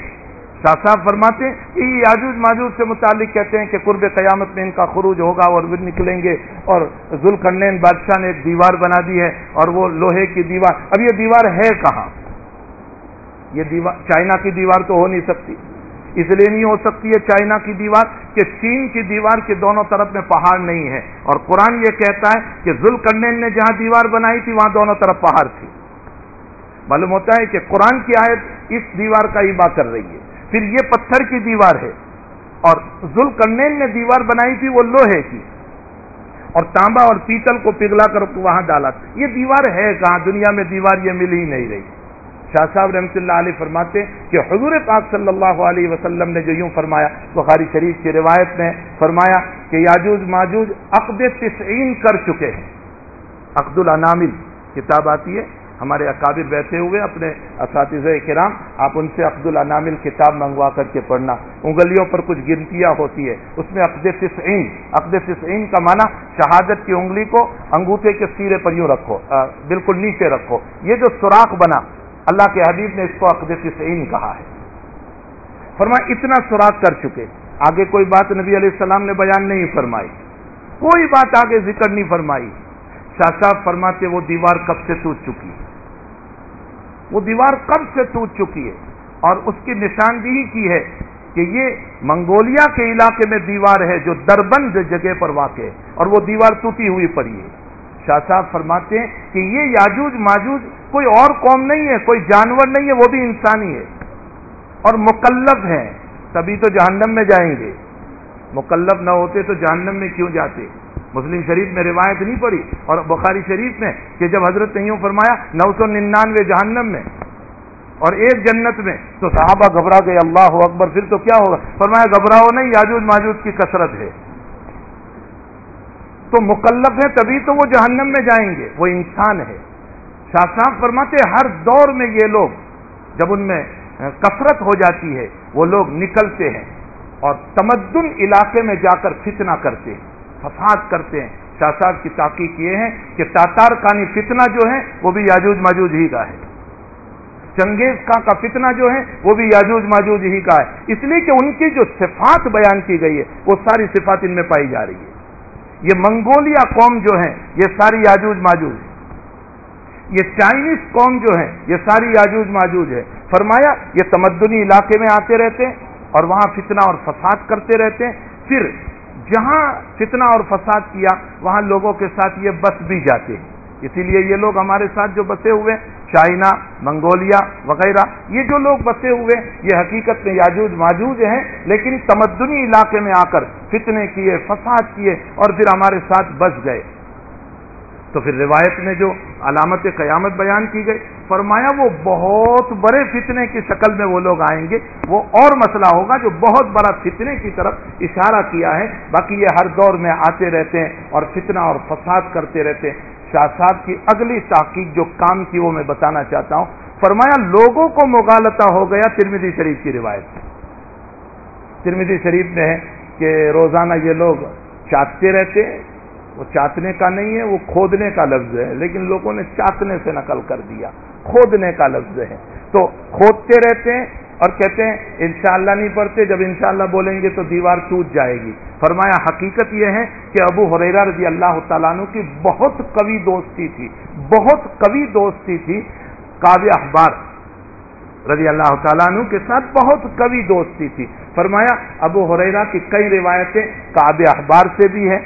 شاہ صاحب فرماتے ہیں کہ یہ یاجوج ماجوج سے متعلق کہتے ہیں کہ قرب قیامت میں ان کا خروج ہوگا اور وہ نکلیں گے اور ذوالقرنین بادشاہ نے ایک دیوار بنا دی ہے اور وہ لوہے کی دیوار اب یہ دیوار ہے کہاں؟ یہ دیوار چائنا کی دیوار تو ہو نہیں سکتی۔ اس لیے نہیں ہو سکتی ہے چائنا کی دیوار کہ چین کی دیوار کے دونوں طرف میں پہاڑ نہیں ہے۔ اور قرآن یہ کہتا ہے کہ ذوالقرنین نے جہاں دیوار بنائی تھی، وہاں دونوں طرف پہاڑ تھی۔ معلوم ہوتا ہے کہ قرآن کی آیت اس دیوار کا ہی بات کر رہی ہے۔ پھر یہ پتھر کی دیوار ہے اور ذل نے دیوار بنائی تھی وہ لوہے کی اور تانبا اور پیتل کو پگھلا کر وہاں ڈالا یہ دیوار ہے کہاں؟ دنیا میں دیوار یہ مل ہی نہیں رہی۔ شاہ صاحب رحمۃ اللہ علیہ فرماتے کہ حضور پاک صلی اللہ علیہ وسلم نے جو یوں فرمایا، بخاری شریف کی روایت میں فرمایا کہ یاجوج ماجوج عقد تسعین کر چکے ہیں۔ عقد العنامل کتاب آتی ہے۔ ہمارے اکابر بیٹھے ہوئے اپنے اساتذہ کرام آپ ان سے عبد العنامل کتاب منگوا کر کے پڑھنا۔ انگلیوں پر کچھ گنتیاں ہوتی ہے اس میں عقد تسعین عقد تسعین کا معنی شہادت کی انگلی کو انگوٹھے کے سیرے پر یوں رکھو بالکل نیچے رکھو۔ یہ جو سوراخ بنا، اللہ کے حبیب نے اس کو عقد تسعین کہا ہے۔ فرمایا، اتنا سوراخ کر چکے۔ آگے کوئی بات نبی علیہ السلام نے بیان نہیں فرمائی۔ کوئی بات آگے ذکر نہیں فرمائی۔ شاہ صاحب فرماتے، وہ دیوار کب سے ٹوٹ چکی؟ وہ دیوار کب سے ٹوٹ چکی ہے اور اس کی نشاندہی کی ہے کہ یہ منگولیا کے علاقے میں دیوار ہے جو دربند جگہ پر واقع ہے اور وہ دیوار ٹوٹی ہوئی پڑی ہے۔ شاہ صاحب فرماتے ہیں کہ یہ یاجوج ماجوج کوئی اور قوم نہیں ہے، کوئی جانور نہیں ہے، وہ بھی انسانی ہے اور مکلب ہیں۔ تبھی تو جہنم میں جائیں گے۔ مکلب نہ ہوتے تو جہنم میں کیوں جاتے؟ مسلم شریف میں روایت نہیں پڑی اور بخاری شریف میں کہ جب حضرت نے یوں فرمایا نو سو ننانوے جہنم میں اور ایک جنت میں، تو صحابہ گھبرا گئے، اللہ اکبر، پھر تو کیا ہوگا؟ فرمایا، گھبراؤ نہیں، یاجوج ماجوج کی کثرت ہے۔ تو مکلف ہے تبھی تو وہ جہنم میں جائیں گے۔ وہ انسان ہے۔ شاہ صاحب فرماتے، ہر دور میں یہ لوگ جب ان میں کثرت ہو جاتی ہے، وہ لوگ نکلتے ہیں اور تمدن علاقے میں جا کر فتنہ کرتے ہیں۔ فساد کرتے ہیں۔ شاہ صاحب کی تحقیق یہ ہے کہ تاتار کانی فتنہ جو ہے وہ بھی یاجوج ماجوج ہی کا ہے۔ چنگیز کا کا فتنہ جو ہے وہ بھی یاجوج ماجوج ہی کا ہے۔ اس لیے کہ ان کی جو صفات بیان کی گئی ہے وہ ساری صفات ان میں پائی جا رہی ہے۔ یہ منگولیا قوم جو ہے یہ ساری یاجوج ماجوج ہے یہ چائنیز قوم جو ہے یہ ساری یاجوج ماجوج ہے فرمایا یہ تمدنی علاقے میں آتے رہتے ہیں اور وہاں فتنہ اور فساد کرتے رہتے ہیں۔ پھر جہاں فتنہ اور فساد کیا، وہاں لوگوں کے ساتھ یہ بس بھی جاتے ہیں اسی لیے یہ لوگ ہمارے ساتھ جو بسے ہوئے، چائنا، منگولیا وغیرہ، یہ جو لوگ بسے ہوئے، یہ حقیقت میں یاجوج ماجوج ہیں، لیکن تمدنی علاقے میں آ کر فتنے کیے، فساد کیے اور پھر ہمارے ساتھ بس گئے۔ تو پھر روایت میں جو علامت قیامت بیان کی گئی فرمایا وہ بہت بڑے فتنے کی شکل میں وہ لوگ آئیں گے۔ وہ اور مسئلہ ہوگا جو بہت بڑا فتنے کی طرف اشارہ کیا ہے۔ باقی یہ ہر دور میں آتے رہتے ہیں اور فتنہ اور فساد کرتے رہتے ہیں۔ شاہ صاحب کی اگلی تحقیق جو کام کی وہ میں بتانا چاہتا ہوں۔ فرمایا لوگوں کو مغالطہ ہو گیا ترمیدی شریف کی روایت ترمیدی شریف میں ہے کہ روزانہ یہ لوگ چاہتے رہتے ہیں۔ وہ چاٹنے کا نہیں ہے، وہ کھودنے کا لفظ ہے، لیکن لوگوں نے چاٹنے سے نقل کر دیا۔ کھودنے کا لفظ ہے۔ تو کھودتے رہتے ہیں اور کہتے ہیں، انشاءاللہ نہیں پڑھتے، جب انشاءاللہ بولیں گے تو دیوار ٹوٹ جائے گی۔ فرمایا، حقیقت یہ ہے کہ ابو حریرا رضی اللہ تعالیٰ عنہ کی بہت قوی دوستی تھی، بہت قوی دوستی تھی کاویہ اخبار رضی اللہ تعالیٰ عنہ کے ساتھ بہت قوی دوستی تھی۔ فرمایا، ابو حریرا کی کئی روایتیں کابیہ اخبار سے بھی ہیں۔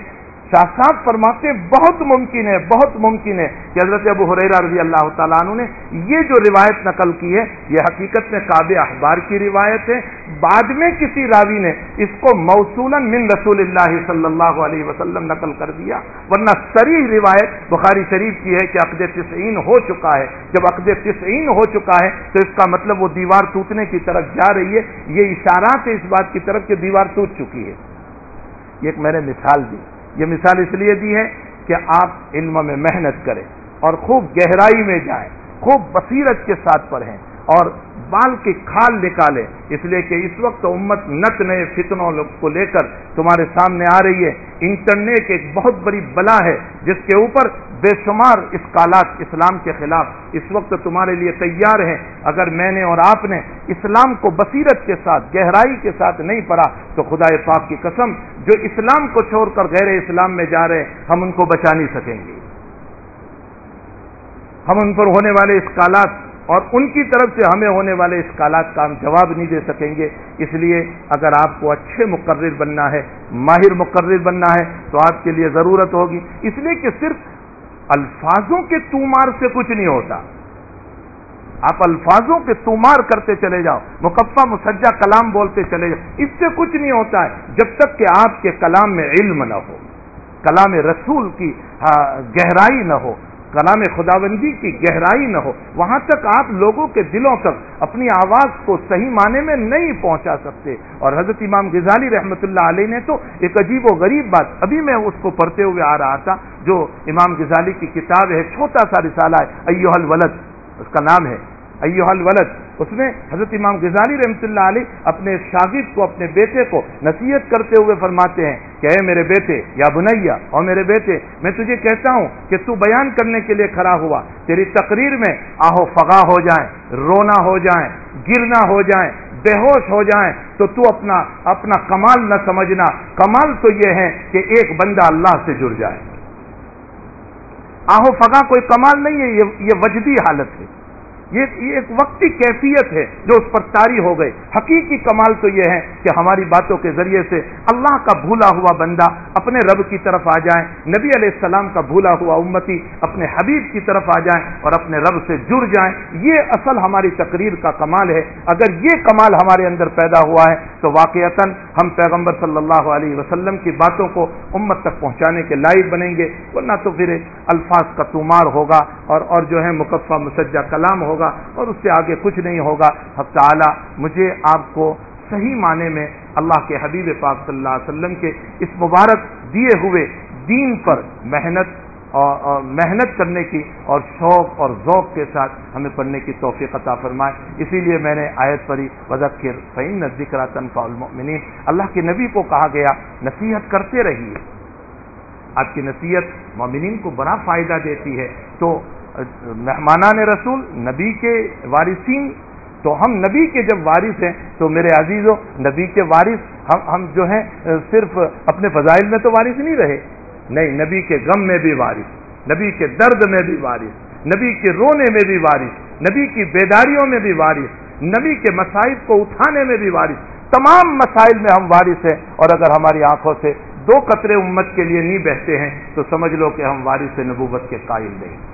شاہ صاحب فرماتے بہت ممکن ہے، بہت ممکن ہے کہ حضرت ابو حریرہ رضی اللہ تعالیٰ عنہ نے یہ جو روایت نقل کی ہے، یہ حقیقت میں کاب اخبار کی روایت ہے۔ بعد میں کسی راوی نے اس کو موصول من رسول اللہ صلی اللہ علیہ وسلم نقل کر دیا۔ ورنہ سری روایت بخاری شریف کی ہے کہ عقد تسعین ہو چکا ہے۔ جب عقد تسعین ہو چکا ہے تو اس کا مطلب وہ دیوار ٹوٹنے کی طرف جا رہی ہے۔ یہ اشارات ہے اس بات کی طرف کہ دیوار ٹوٹ چکی ہے۔ یہ ایک میں نے مثال دی۔ یہ مثال اس لیے دی ہے کہ آپ علم میں محنت کریں اور خوب گہرائی میں جائیں، خوب بصیرت کے ساتھ پڑھیں اور بال کی کھال نکالیں اس لیے کہ اس وقت امت نت نئے فتنوں کو لے کر تمہارے سامنے آ رہی ہے۔ انٹرنیٹ ایک بہت بڑی بلا ہے، جس کے اوپر بے شمار اسکالات اسلام کے خلاف اس وقت تمہارے لیے تیار ہیں۔ اگر میں نے اور آپ نے اسلام کو بصیرت کے ساتھ، گہرائی کے ساتھ نہیں پڑھا، تو خدا پاک کی قسم، جو اسلام کو چھوڑ کر غیر اسلام میں جا رہے ہیں ہم ان کو بچا نہیں سکیں گے۔ ہم ان پر ہونے والے اسکالات اور ان کی طرف سے ہمیں ہونے والے اس کالات کا ہم جواب نہیں دے سکیں گے۔ اس لیے اگر آپ کو اچھے مقرر بننا ہے، ماہر مقرر بننا ہے، تو آپ کے لیے ضرورت ہوگی۔ اس لیے کہ صرف الفاظوں کے تومار سے کچھ نہیں ہوتا۔ آپ الفاظوں کے تومار کرتے چلے جاؤ، مکفہ، مسجہ، کلام بولتے چلے جاؤ۔ اس سے کچھ نہیں ہوتا ہے۔ جب تک کہ آپ کے کلام میں علم نہ ہو، کلام رسول کی ہاں، گہرائی نہ ہو کلام خداوندی کی گہرائی نہ ہو۔ وہاں تک آپ لوگوں کے دلوں تک اپنی آواز کو صحیح معنی میں نہیں پہنچا سکتے۔ اور حضرت امام غزالی رحمۃ اللہ علیہ نے تو ایک عجیب و غریب بات، ابھی میں اس کو پڑھتے ہوئے آ رہا تھا، جو امام غزالی کی کتاب ہے، چھوٹا سا رسالہ ہے ایوہ الولد، اس کا نام ہے۔ ایوہ الولد۔ اس میں حضرت امام غزالی رحمۃ اللہ علیہ اپنے شاگرد کو، اپنے بیٹے کو نصیحت کرتے ہوئے فرماتے ہیں کہ اے میرے بیٹے، یا بنیا اور میرے بیٹے، میں تجھے کہتا ہوں کہ تو بیان کرنے کے لیے کھڑا ہوا۔ تیری تقریر میں آہو فغا ہو جائیں، رونا ہو جائیں، گرنا ہو جائیں، بے ہوش ہو جائیں، تو تو اپنا اپنا کمال نہ سمجھنا۔ کمال تو یہ ہے کہ ایک بندہ اللہ سے جڑ جائے۔ آہو فگا کوئی کمال نہیں ہے یہ وجدی حالت ہے۔ یہ ایک وقتی کیفیت ہے جو اس پر تاری ہو گئی۔ حقیقی کمال تو یہ ہے کہ ہماری باتوں کے ذریعے سے اللہ کا بھولا ہوا بندہ اپنے رب کی طرف آ جائیں، نبی علیہ السلام کا بھولا ہوا امتی اپنے حبیب کی طرف آ جائیں اور اپنے رب سے جڑ جائیں۔ یہ اصل ہماری تقریر کا کمال ہے۔ اگر یہ کمال ہمارے اندر پیدا ہوا ہے تو واقعتا ہم پیغمبر صلی اللہ علیہ وسلم کی باتوں کو امت تک پہنچانے کے لائق بنیں گے، ورنہ تو پھر الفاظ کا تمار ہوگا اور اور جو ہے مقفع مسجہ کلام ہوگا۔ ہوگا اور اس سے آگے کچھ نہیں ہوگا۔ حق تعالی مجھے آپ کو صحیح معنی میں اللہ کے حبیب پاک صلی اللہ علیہ وسلم کے اس مبارک دیے ہوئے دین پر محنت اور محنت کرنے کی اور شوق اور ذوق کے ساتھ ہمیں پڑھنے کی توفیق عطا فرمائے۔ اسی لیے میں نے آیت پڑھی وزکر فعین ذکر تنفا المؤمنین اللہ کے نبی کو کہا گیا، نصیحت کرتے رہیے۔ آپ کی نصیحت مومنین کو بڑا فائدہ دیتی ہے۔ تو مہمانان رسول، نبی کے وارثین۔ تو ہم نبی کے جب وارث ہیں، تو میرے عزیزوں نبی کے وارث، ہم ہم جو ہیں، صرف اپنے فضائل میں تو وارث نہیں رہے۔ نہیں، نبی کے غم میں بھی وارث، نبی کے درد میں بھی وارث، نبی کے رونے میں بھی وارث، نبی کی بیداریوں میں بھی وارث، نبی کے مسائل کو اٹھانے میں بھی وارث۔ تمام مسائل میں ہم وارث ہیں۔ اور اگر ہماری آنکھوں سے دو قطرے امت کے لیے نہیں بہتے ہیں، تو سمجھ لو کہ ہم وارث نبوت کے قائل نہیں۔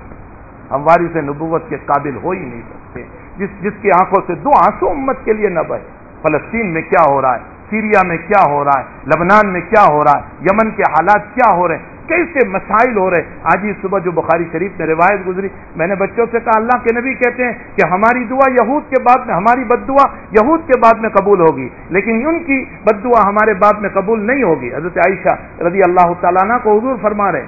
ہم وارث نبوت کے قابل ہو ہی نہیں سکتے۔ جس جس کی آنکھوں سے دو آنسو امت کے لیے نہ بہے۔ فلسطین میں کیا ہو رہا ہے؟ سیریا میں کیا ہو رہا ہے؟ لبنان میں کیا ہو رہا ہے؟ یمن کے حالات کیا ہو رہے ہیں؟ کیسے مسائل ہو رہے آج ہی صبح جو بخاری شریف میں روایت گزری، میں نے بچوں سے کہا، اللہ کے نبی کہتے ہیں کہ ہماری دعا یہود کے بعد میں، ہماری بد دعا یہود کے بعد میں قبول ہوگی، لیکن ان کی بد دعا ہمارے بعد میں قبول نہیں ہوگی۔ حضرت عائشہ رضی اللہ تعالیٰ کو حضور فرما رہے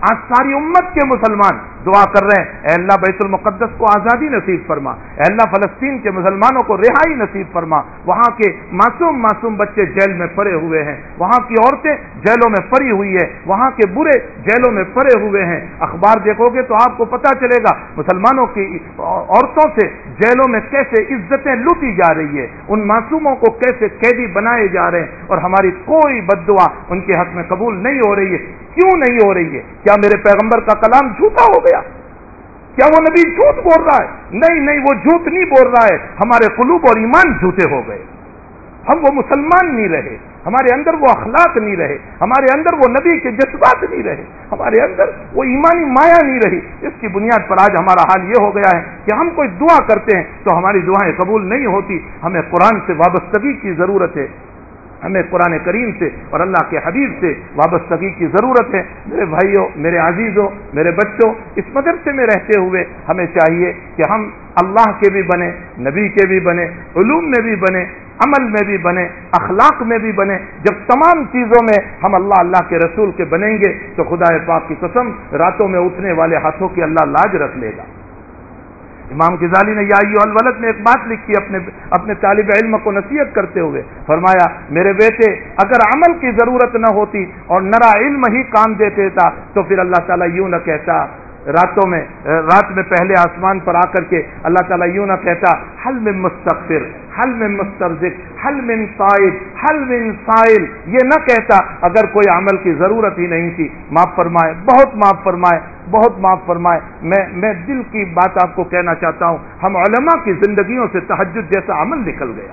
آج ساری امت کے مسلمان دعا کر رہے ہیں۔ اے اللہ بیت المقدس کو آزادی نصیب فرما۔ اے اللہ فلسطین کے مسلمانوں کو رہائی نصیب فرما۔ وہاں کے معصوم معصوم بچے جیل میں پڑے ہوئے ہیں۔ وہاں کی عورتیں جیلوں میں پڑی ہوئی ہے وہاں کے برے جیلوں میں پڑے ہوئے ہیں۔ اخبار دیکھو گے تو آپ کو پتا چلے گا مسلمانوں کی عورتوں سے جیلوں میں کیسے عزتیں لوٹی جا رہی ہے ان معصوموں کو کیسے قیدی بنائے جا رہے ہیں۔ اور ہماری کوئی بد دعا ان کے حق میں قبول نہیں ہو رہی ہے۔ کیوں نہیں ہو رہی ہے؟ کیا میرے پیغمبر کا کلام جھوٹا ہو گیا؟ کیا وہ نبی جھوٹ بول رہا ہے؟ نہیں نہیں، وہ جھوٹ نہیں بول رہا ہے۔ ہمارے قلوب اور ایمان جھوٹے ہو گئے۔ ہم وہ مسلمان نہیں رہے۔ ہمارے اندر وہ اخلاق نہیں رہے۔ ہمارے اندر وہ نبی کے جذبات نہیں رہے۔ ہمارے اندر وہ ایمانی مایا نہیں رہی۔ اس کی بنیاد پر آج ہمارا حال یہ ہو گیا ہے کہ ہم کوئی دعا کرتے ہیں تو ہماری دعائیں قبول نہیں ہوتی۔ ہمیں قرآن سے وابستگی کی ضرورت ہے۔ ہمیں قرآن کریم سے اور اللہ کے حبیب سے وابستگی کی ضرورت ہے۔ میرے بھائیوں، میرے عزیزوں، میرے بچوں، اس مدرسے میں رہتے ہوئے ہمیں چاہیے کہ ہم اللہ کے بھی بنے نبی کے بھی بنے علوم میں بھی بنے عمل میں بھی بنے اخلاق میں بھی بنے جب تمام چیزوں میں ہم اللہ اللہ کے رسول کے بنیں گے تو خدا پاک کی قسم راتوں میں اٹھنے والے ہاتھوں کی اللہ لاج رکھ لے گا۔ امام غزالی نے یا الولد میں ایک بات لکھی اپنے اپنے طالب علم کو نصیحت کرتے ہوئے، فرمایا، میرے بیٹے، اگر عمل کی ضرورت نہ ہوتی اور نرا علم ہی کام دیتے تھا تو پھر اللہ تعالیٰ یوں نہ کہتا راتوں میں رات میں پہلے آسمان پر آ کر کے اللہ تعالیٰ یوں نہ کہتا، حل میں مستقفر حل میں مسترزق، حل من سائل حل من سائل یہ نہ کہتا، اگر کوئی عمل کی ضرورت ہی نہیں تھی، معاف فرمائے، بہت معاف فرمائے، بہت معاف فرمائے. میں میں دل کی بات آپ کو کہنا چاہتا ہوں، ہم علماء کی زندگیوں سے تحجد جیسا عمل نکل گیا۔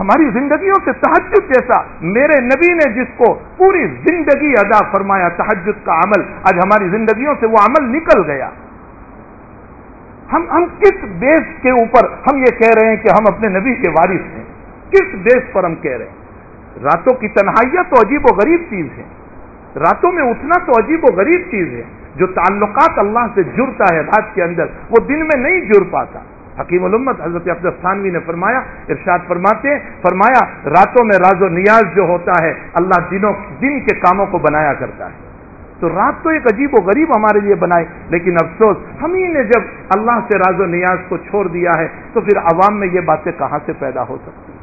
ہماری زندگیوں سے تحجد جیسا میرے نبی نے جس کو پوری زندگی ادا فرمایا تحجد کا عمل، آج ہماری زندگیوں سے وہ عمل نکل گیا۔ ہم ہم کس بیس کے اوپر ہم یہ کہہ رہے ہیں کہ ہم اپنے نبی کے وارث ہیں؟ کس بیس پر ہم کہہ رہے ہیں؟ راتوں کی تنہائیاں تو عجیب و غریب چیز ہے راتوں میں اٹھنا تو عجیب و غریب چیز ہے۔ جو تعلقات اللہ سے جڑتا ہے رات کے اندر، وہ دن میں نہیں جڑ پاتا۔ حکیم الامت حضرت افغانوی نے فرمایا، ارشاد فرماتے فرمایا، راتوں میں راز و نیاز جو ہوتا ہے، اللہ دنوں، دن کے کاموں کو بنایا کرتا ہے۔ تو رات تو ایک عجیب و غریب ہمارے لیے بنائے، لیکن افسوس، ہم ہی نے جب اللہ سے راز و نیاز کو چھوڑ دیا ہے، تو پھر عوام میں یہ باتیں کہاں سے پیدا ہو سکتی؟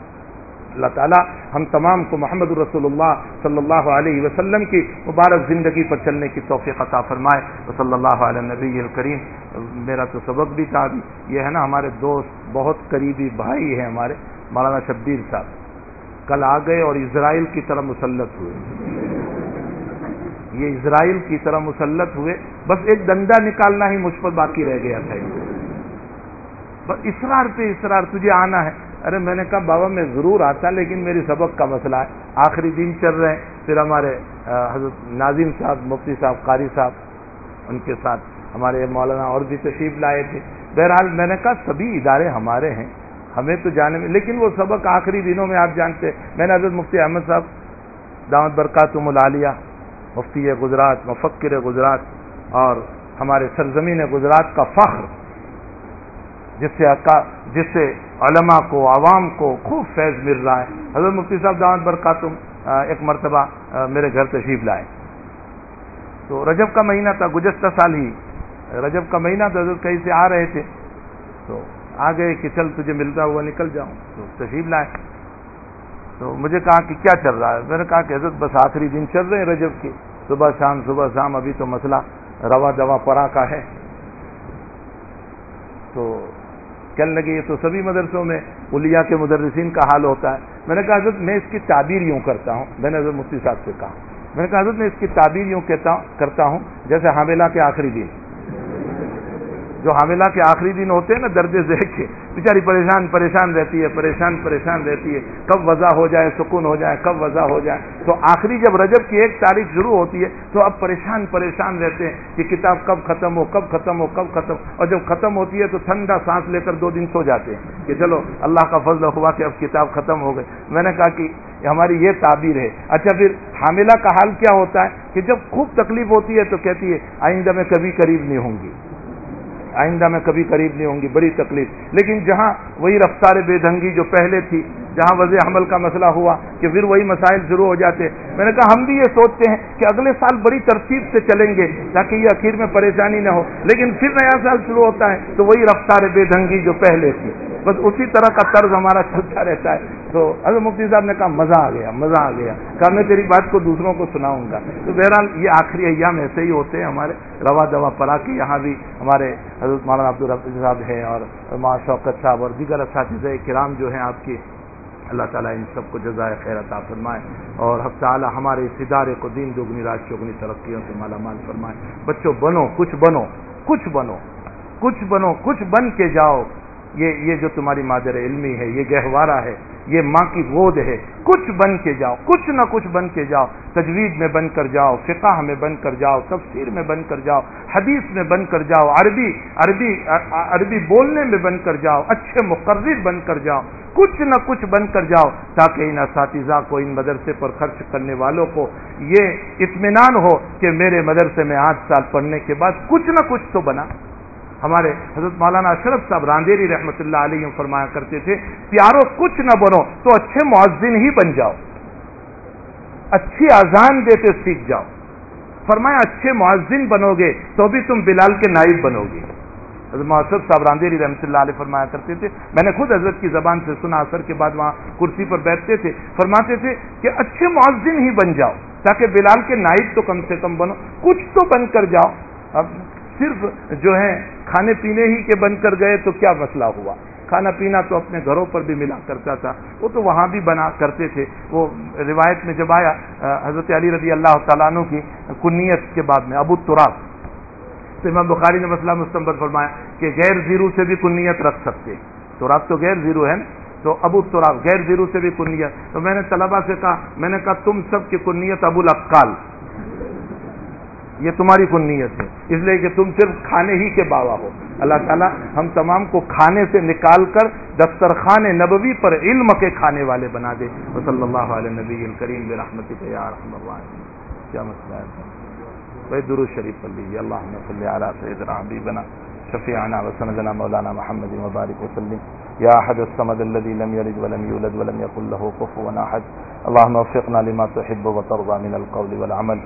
اللہ تعالیٰ ہم تمام کو محمد الرسول اللہ صلی اللہ علیہ وسلم کی مبارک زندگی پر چلنے کی توفیق عطا فرمائے۔ صلی اللہ علیہ نبی الکریم۔ میرا تو سبق بھی تھا یہ ہے نا ہمارے دوست بہت قریبی بھائی ہیں ہمارے، مولانا شبیر صاحب۔ کل آ گئے اور اسرائیل کی طرح مسلط ہوئے۔ یہ اسرائیل کی طرح مسلط ہوئے۔ بس ایک ڈنڈا نکالنا ہی مجھ پر باقی رہ گیا تھا۔ بس اسرار پہ اسرار، تجھے آنا ہے۔ ارے میں نے کہا بابا میں ضرور آتا لیکن میری سبق کا مسئلہ ہے۔ آخری دن چل رہے ہیں۔ پھر ہمارے حضرت ناظم صاحب، مفتی صاحب، قاری صاحب، ان کے ساتھ ہمارے مولانا اور بھی تشریف لائے تھے۔ بہرحال میں نے کہا سبھی ادارے ہمارے ہیں، ہمیں تو جانے میں، لیکن وہ سبق آخری دنوں میں آپ جانتے میں نے حضرت مفتی احمد صاحب، دعوت برکاتم العالیہ، مفتی گجرات، مفکر گجرات اور ہمارے سرزمین گجرات کا فخر، جس سے جس سے علماء کو، عوام کو خوب فیض مل رہا ہے۔ حضرت مفتی صاحب دعوت برکاتم ایک مرتبہ میرے گھر تشریف لائے۔ تو رجب کا مہینہ تھا، گزشتہ سال ہی۔ رجب کا مہینہ تو حضرت کہیں سے آ رہے تھے۔ تو آ گئے کہ چل تجھے ملتا ہوا نکل جاؤں۔ تو تشریف لائے۔ تو مجھے کہا کہ کیا چل رہا ہے؟ میں نے کہا کہ حضرت بس آخری دن چل رہے ہیں رجب کے۔ صبح شام صبح شام، ابھی تو مسئلہ روا دوا پرا کا ہے۔ تو کہنے لگے یہ تو سبھی مدرسوں میں الیا کے مدرسین کا حال ہوتا ہے۔ میں نے کہا، حضرت، میں اس کی تعبیر یوں کرتا ہوں۔ میں نے حضرت مفتی صاحب سے کہا۔ میں نے کہا، حضرت، میں اس کی تعبیر یوں کہتا کرتا ہوں، جیسے حاملہ کے آخری دن۔ جو حاملہ کے آخری دن ہوتے ہیں نا درد ذہ کے، بیچاری پریشان پریشان رہتی ہے، پریشان پریشان رہتی ہے۔ کب وضع ہو جائے، سکون ہو جائے، کب وضع ہو جائے۔ تو آخری جب رجب کی ایک تاریخ شروع ہوتی ہے تو اب پریشان پریشان رہتے ہیں کہ کتاب کب ختم ہو، کب ختم ہو، کب ختم۔ اور جب ختم ہوتی ہے تو ٹھنڈا سانس لے کر دو دن سو جاتے ہیں کہ چلو اللہ کا فضل ہوا کہ اب کتاب ختم ہو گئی۔ میں نے کہا کہ ہماری یہ تعبیر ہے۔ اچھا پھر حاملہ کا حال کیا ہوتا ہے کہ جب خوب تکلیف ہوتی ہے تو کہتی ہے آئندہ میں کبھی قریب نہیں ہوں گی۔ آئندہ میں کبھی قریب نہیں ہوں گی، بڑی تکلیف۔ لیکن جہاں وہی رفتار بے دھنگی جو پہلے تھی، جہاں وضع حمل کا مسئلہ ہوا کہ پھر وہی مسائل شروع ہو جاتے، میں نے کہا ہم بھی یہ سوچتے ہیں کہ اگلے سال بڑی ترتیب سے چلیں گے تاکہ یہ اخیر میں پریشانی نہ ہو۔ لیکن پھر نیا سال شروع ہوتا ہے تو وہی رفتار بے دھنگی جو پہلے تھی۔ بس اسی طرح کا طرز ہمارا چلتا رہتا ہے۔ تو حضرت مفتی صاحب نے کہا، مزہ آ گیا، مزہ آ گیا۔ کہا، میں تیری بات کو دوسروں کو سناؤں گا۔ تو بہرحال یہ آخری ایام ایسے ہی ہوتے ہیں ہمارے روا دوا پڑا کی۔ یہاں بھی ہمارے حضرت مولانا عبدالرفی صاحب ہیں اور ماں شوکت صاحب اور دیگر اساتذہ کرام جو ہیں، آپ کی اللہ تعالیٰ ان سب کو جزائے خیر عطا فرمائے اور حق تعالیٰ ہمارے اس ادارے کو دین دگنی راج، چوگنی ترقیوں سے مالا مال فرمائے۔ بچوں، بنو، کچھ بنو کچھ بنو کچھ بنو، کچھ بن کے جاؤ۔ یہ یہ جو تمہاری مادر علمی ہے، یہ گہوارہ ہے، یہ ماں کی گود ہے، کچھ بن کے جاؤ، کچھ نہ کچھ بن کے جاؤ، تجوید میں بن کر جاؤ، فقہ میں بن کر جاؤ، تفسیر میں بن کر جاؤ، حدیث میں بن کر جاؤ، عربی عربی عربی بولنے میں بن کر جاؤ، اچھے مقرر بن کر جاؤ، کچھ نہ کچھ بن کر جاؤ، تاکہ ان اساتذہ کو، ان مدرسے پر خرچ کرنے والوں کو یہ اطمینان ہو کہ میرے مدرسے میں آٹھ سال پڑھنے کے بعد کچھ نہ کچھ تو بنا۔ ہمارے حضرت مولانا اشرف صاحب راندیری رحمۃ اللہ علیہ فرمایا کرتے تھے، پیارو کچھ نہ بنو تو اچھے معذن ہی بن جاؤ۔ اچھی آزان دیتے سیکھ جاؤ۔ فرمایا اچھے معذن بنو گے تو بھی تم بلال کے نائب بنو گے حضرت معصر صاحب راندیری رحمۃ اللہ علیہ فرمایا کرتے تھے، میں نے خود حضرت کی زبان سے سنا، اثر کے بعد وہاں کرسی پر بیٹھتے تھے، فرماتے تھے کہ اچھے معذن ہی بن جاؤ تاکہ بلال کے نائب تو کم سے کم بنو۔ کچھ تو بن کر جاؤ۔ اب صرف جو ہے کھانے پینے ہی کے بن کر گئے تو کیا مسئلہ ہوا؟ کھانا پینا تو اپنے گھروں پر بھی ملا کرتا تھا۔ وہ تو وہاں بھی بنا کرتے تھے۔ وہ روایت میں جب آیا حضرت علی رضی اللہ تعالیٰ عنہ کی کنیت کے بعد میں، ابو تراب تو امام بخاری نے مسئلہ مستمبر فرمایا کہ غیر زیرو سے بھی کنیت رکھ سکتے۔ تراب تو غیر زیرو ہے نا؟ تو ابو تراب غیر زیرو سے بھی کنیت۔ تو میں نے طلبا سے کہا، میں نے کہا تم سب کی کنیت ابو الافقال یہ تمہاری کنیت ہے۔ اس لیے کہ تم صرف کھانے ہی کے باوا ہو۔ اللہ تعالیٰ ہم تمام کو کھانے سے نکال کر دسترخوان نبوی پر علم کے کھانے والے بنا دے۔ صلی اللہ علیہ نبی الکریم برحمتی کیا مسئلہ ہے؟ بھائی درو شریف پر لیجیے اللہ صلی علیہ سیدنا حبیبنا شفیعنا وسندنا مولانا محمد مبارک وسلم یا حد الصمد الذي لم يلد ولم يولد ولم يكن له كفوا احد اللهم وفقنا لما تحب وترضى من القول والعمل۔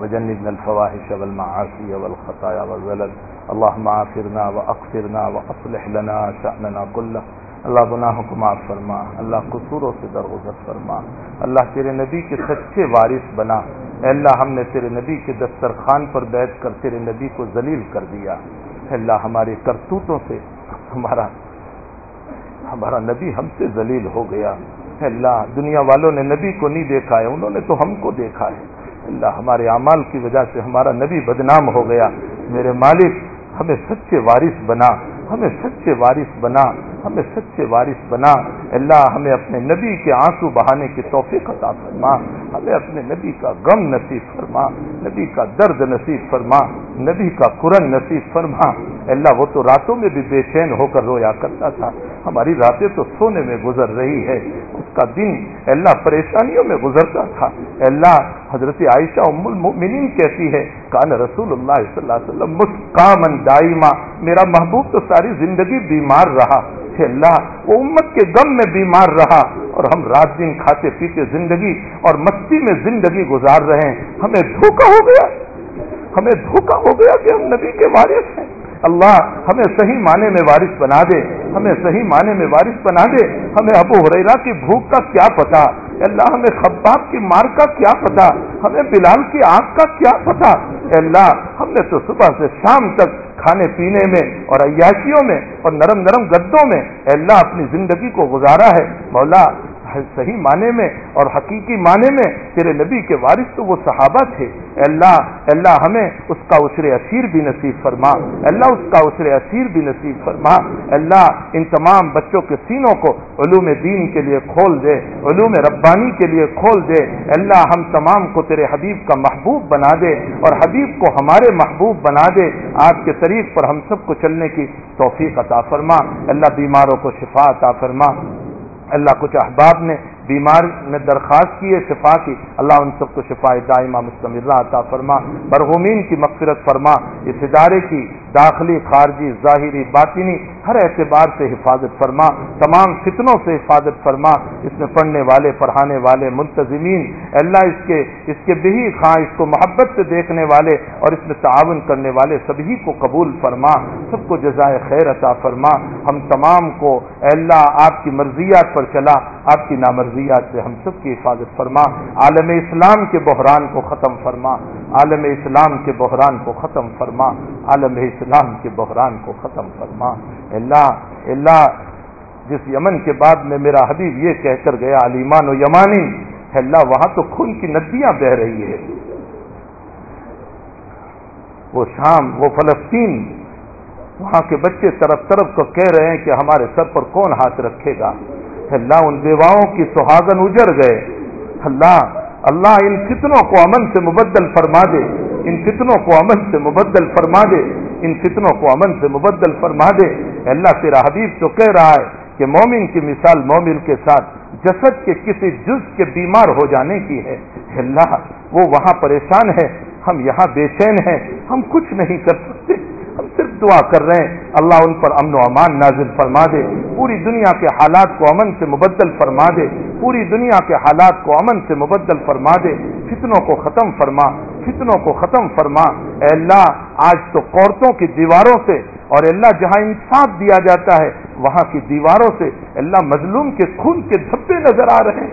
وجنبنا الفواحش والمعاصي والخطايا والزلل اللهم عافرنا واغفرنا واصلح لنا شأننا كله. اللہ گناہوں کو معاف فرما، اللہ قصوروں سے درگزر فرما. اللہ تیرے نبی کے سچے وارث بنا. اے اللہ، ہم نے تیرے نبی کے دسترخوان پر بیٹھ کر تیرے نبی کو ذلیل کر دیا. اے اللہ، ہمارے کرتوتوں سے ہمارا ہمارا نبی ہم سے ذلیل ہو گیا. اے اللہ، دنیا والوں نے نبی کو نہیں دیکھا ہے، انہوں نے تو ہم کو دیکھا ہے. اللہ ہمارے اعمال کی وجہ سے ہمارا نبی بدنام ہو گیا۔ میرے مالک، ہمیں سچے وارث بنا۔ ہمیں سچے وارث بنا۔ ہمیں سچے وارث بنا۔ اللہ ہمیں اپنے نبی کے آنسو بہانے کی توفیق عطا فرما۔ ہمیں اپنے نبی کا غم نصیب فرما۔ نبی کا درد نصیب فرما۔ نبی کا قرن نصیب فرما، اللہ وہ تو راتوں میں بھی بے چین ہو کر رویا کرتا تھا۔ ہماری راتیں تو سونے میں گزر رہی ہے۔ اس کا دن اللہ پریشانیوں میں گزرتا تھا۔ اللہ حضرت عائشہ ام المؤمنین کہتی ہے، کان رسول اللہ صلی اللہ علیہ وسلم مسکامن دائما، میرا محبوب تو ساری زندگی بیمار رہا۔ اللہ، وہ امت کے غم میں بیمار رہا۔ اور ہم رات دن کھاتے پیتے زندگی اور مستی میں زندگی گزار رہے ہیں۔ ہمیں دھوکا ہو گیا۔ ہمیں دھوکا ہو گیا کہ ہم نبی کے وارث ہیں۔ اللہ ہمیں صحیح معنی میں وارث بنا دے، ہمیں صحیح معنی میں وارث بنا دے۔ ہمیں ابو حریرا کی بھوک کا کیا پتا؟ اللہ، ہمیں خباب کی مار کا کیا پتا؟ ہمیں بلال کی آنکھ کا کیا پتا؟ اللہ، ہم نے تو صبح سے شام تک کھانے پینے میں اور عیاشیوں میں اور نرم نرم گدوں میں اللہ اپنی زندگی کو گزارا ہے۔ مولا صحیح معنی میں اور حقیقی معنی میں تیرے نبی کے وارث تو وہ صحابہ تھے۔ اللہ اللہ ہمیں اس کا اسر اسیر بھی نصیب فرما۔ اللہ اس کا اسر اسیر بھی نصیب فرما۔ اللہ ان تمام بچوں کے سینوں کو علوم دین کے لیے کھول دے، علوم ربانی کے لیے کھول دے۔ اللہ ہم تمام کو تیرے حبیب کا محبوب بنا دے اور حبیب کو ہمارے محبوب بنا دے۔ آپ کے طریق پر ہم سب کو چلنے کی توفیق عطا فرما۔ اللہ بیماروں کو شفا عطا فرما۔ اللہ کچھ احباب نے بیمار نے درخواست کی ہے، شفا کی۔ اللہ ان سب کو شفا دائمہ مستمرہ عطا فرما برغمین کی مغفرت فرما، اس ادارے کی داخلی، خارجی، ظاہری، باطنی، ہر اعتبار سے حفاظت فرما، تمام فتنوں سے حفاظت فرما، اس میں پڑھنے والے، پڑھانے والے، منتظمین، اللہ اس کے اس کے بہی خاں اس کو محبت سے دیکھنے والے اور اس میں تعاون کرنے والے سبھی کو قبول فرما، سب کو جزائے خیر عطا فرما۔ ہم تمام کو اللہ، آپ کی مرضیات پر چلا، آپ کی نامرضیات سے ہم سب کی حفاظت فرما۔ عالم اسلام کے بحران کو ختم فرما۔ عالم اسلام کے بحران کو ختم فرما۔ عالم اسلام کے بحران کو ختم فرما۔ اللہ اللہ، جس یمن کے بعد میں میرا حبیب یہ کہہ کر گیا علیمان و یمانی اللہ، وہاں تو خون کی ندیاں بہ رہی ہے وہ شام، وہ فلسطین، وہاں کے بچے طرف طرف کو کہہ رہے ہیں کہ ہمارے سر پر کون ہاتھ رکھے گا۔ اللہ، ان بیواؤں کی سہاگن اجڑ گئے۔ اللہ اللہ ان فتنوں کو امن سے مبدل فرما دے۔ ان فتنوں کو امن سے مبدل فرما دے، ان فتنوں کو امن سے مبدل فرما دے۔ اللہ، تیرا حبیب تو کہہ رہا ہے کہ مومن کی مثال مومن کے ساتھ جسد کے کسی جز کے بیمار ہو جانے کی ہے اللہ، وہ وہاں پریشان ہے۔ ہم یہاں بے چین ہیں، ہم کچھ نہیں کر سکتے۔ ہم صرف دعا کر رہے ہیں۔ اللہ ان پر امن و امان نازل فرما دے۔ پوری دنیا کے حالات کو امن سے مبدل فرما دے۔ پوری دنیا کے حالات کو امن سے مبدل فرما دے۔ فتنوں کو ختم فرما۔ فتنوں کو ختم فرما۔ اے اللہ، آج تو عورتوں کی دیواروں سے اور اللہ، جہاں انصاف دیا جاتا ہے، وہاں کی دیواروں سے اللہ مظلوم کے خون کے دھبے نظر آ رہے ہیں۔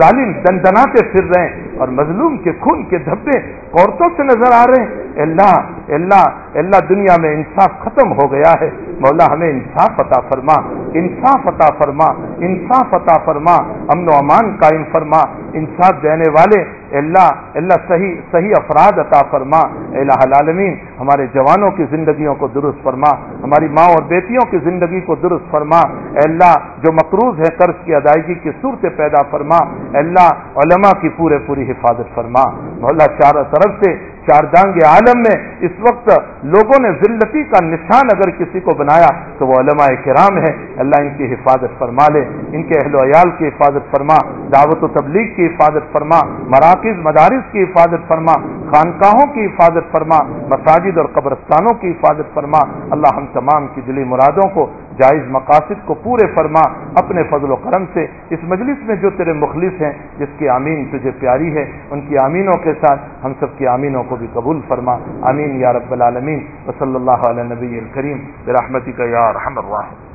ظالم دندناتے پھر رہے ہیں۔ اور مظلوم کے خون کے دھبے عورتوں سے نظر آ رہے ہیں۔ اللہ اللہ اللہ، دنیا میں انصاف ختم ہو گیا ہے۔ مولا ہمیں انصاف عطا فرما، انصاف عطا فرما، انصاف عطا فرما، امن و امان قائم فرما، انصاف دینے والے اللہ اللہ، صحیح صحیح افراد عطا فرما۔ الہ العالمین، ہمارے جوانوں کی زندگیوں کو درست فرما، ہماری ماں اور بیٹیوں کی زندگی کو درست فرما۔ اللہ، جو مقروض ہے قرض کی ادائیگی کی صورت پیدا فرما۔ اللہ، علماء کی پورے پوری حفاظت فرما۔ مولا چاروں طرف سے چار جانگ عالم میں اس وقت لوگوں نے ذلتی کا نشان اگر کسی کو بنایا تو وہ علماء کرام ہے اللہ ان کی حفاظت فرما لے، ان کے اہل و عیال کی حفاظت فرما، دعوت و تبلیغ کی حفاظت فرما، مراکز، مدارس کی حفاظت فرما، خانقاہوں کی حفاظت فرما، مساجد اور قبرستانوں کی حفاظت فرما۔ اللہ ہم تمام کی دلی مرادوں کو، جائز مقاصد کو پورے فرما۔ اپنے فضل و کرم سے اس مجلس میں جو تیرے مخلص ہیں، جس کی آمین تجھے پیاری ہے، ان کی آمینوں کے ساتھ ہم سب کی آمینوں کو بھی قبول فرما. امین یا رب العالمین. وصلی اللہ علیہ نبی الکریم برحمتی کا یا رحم الرحیم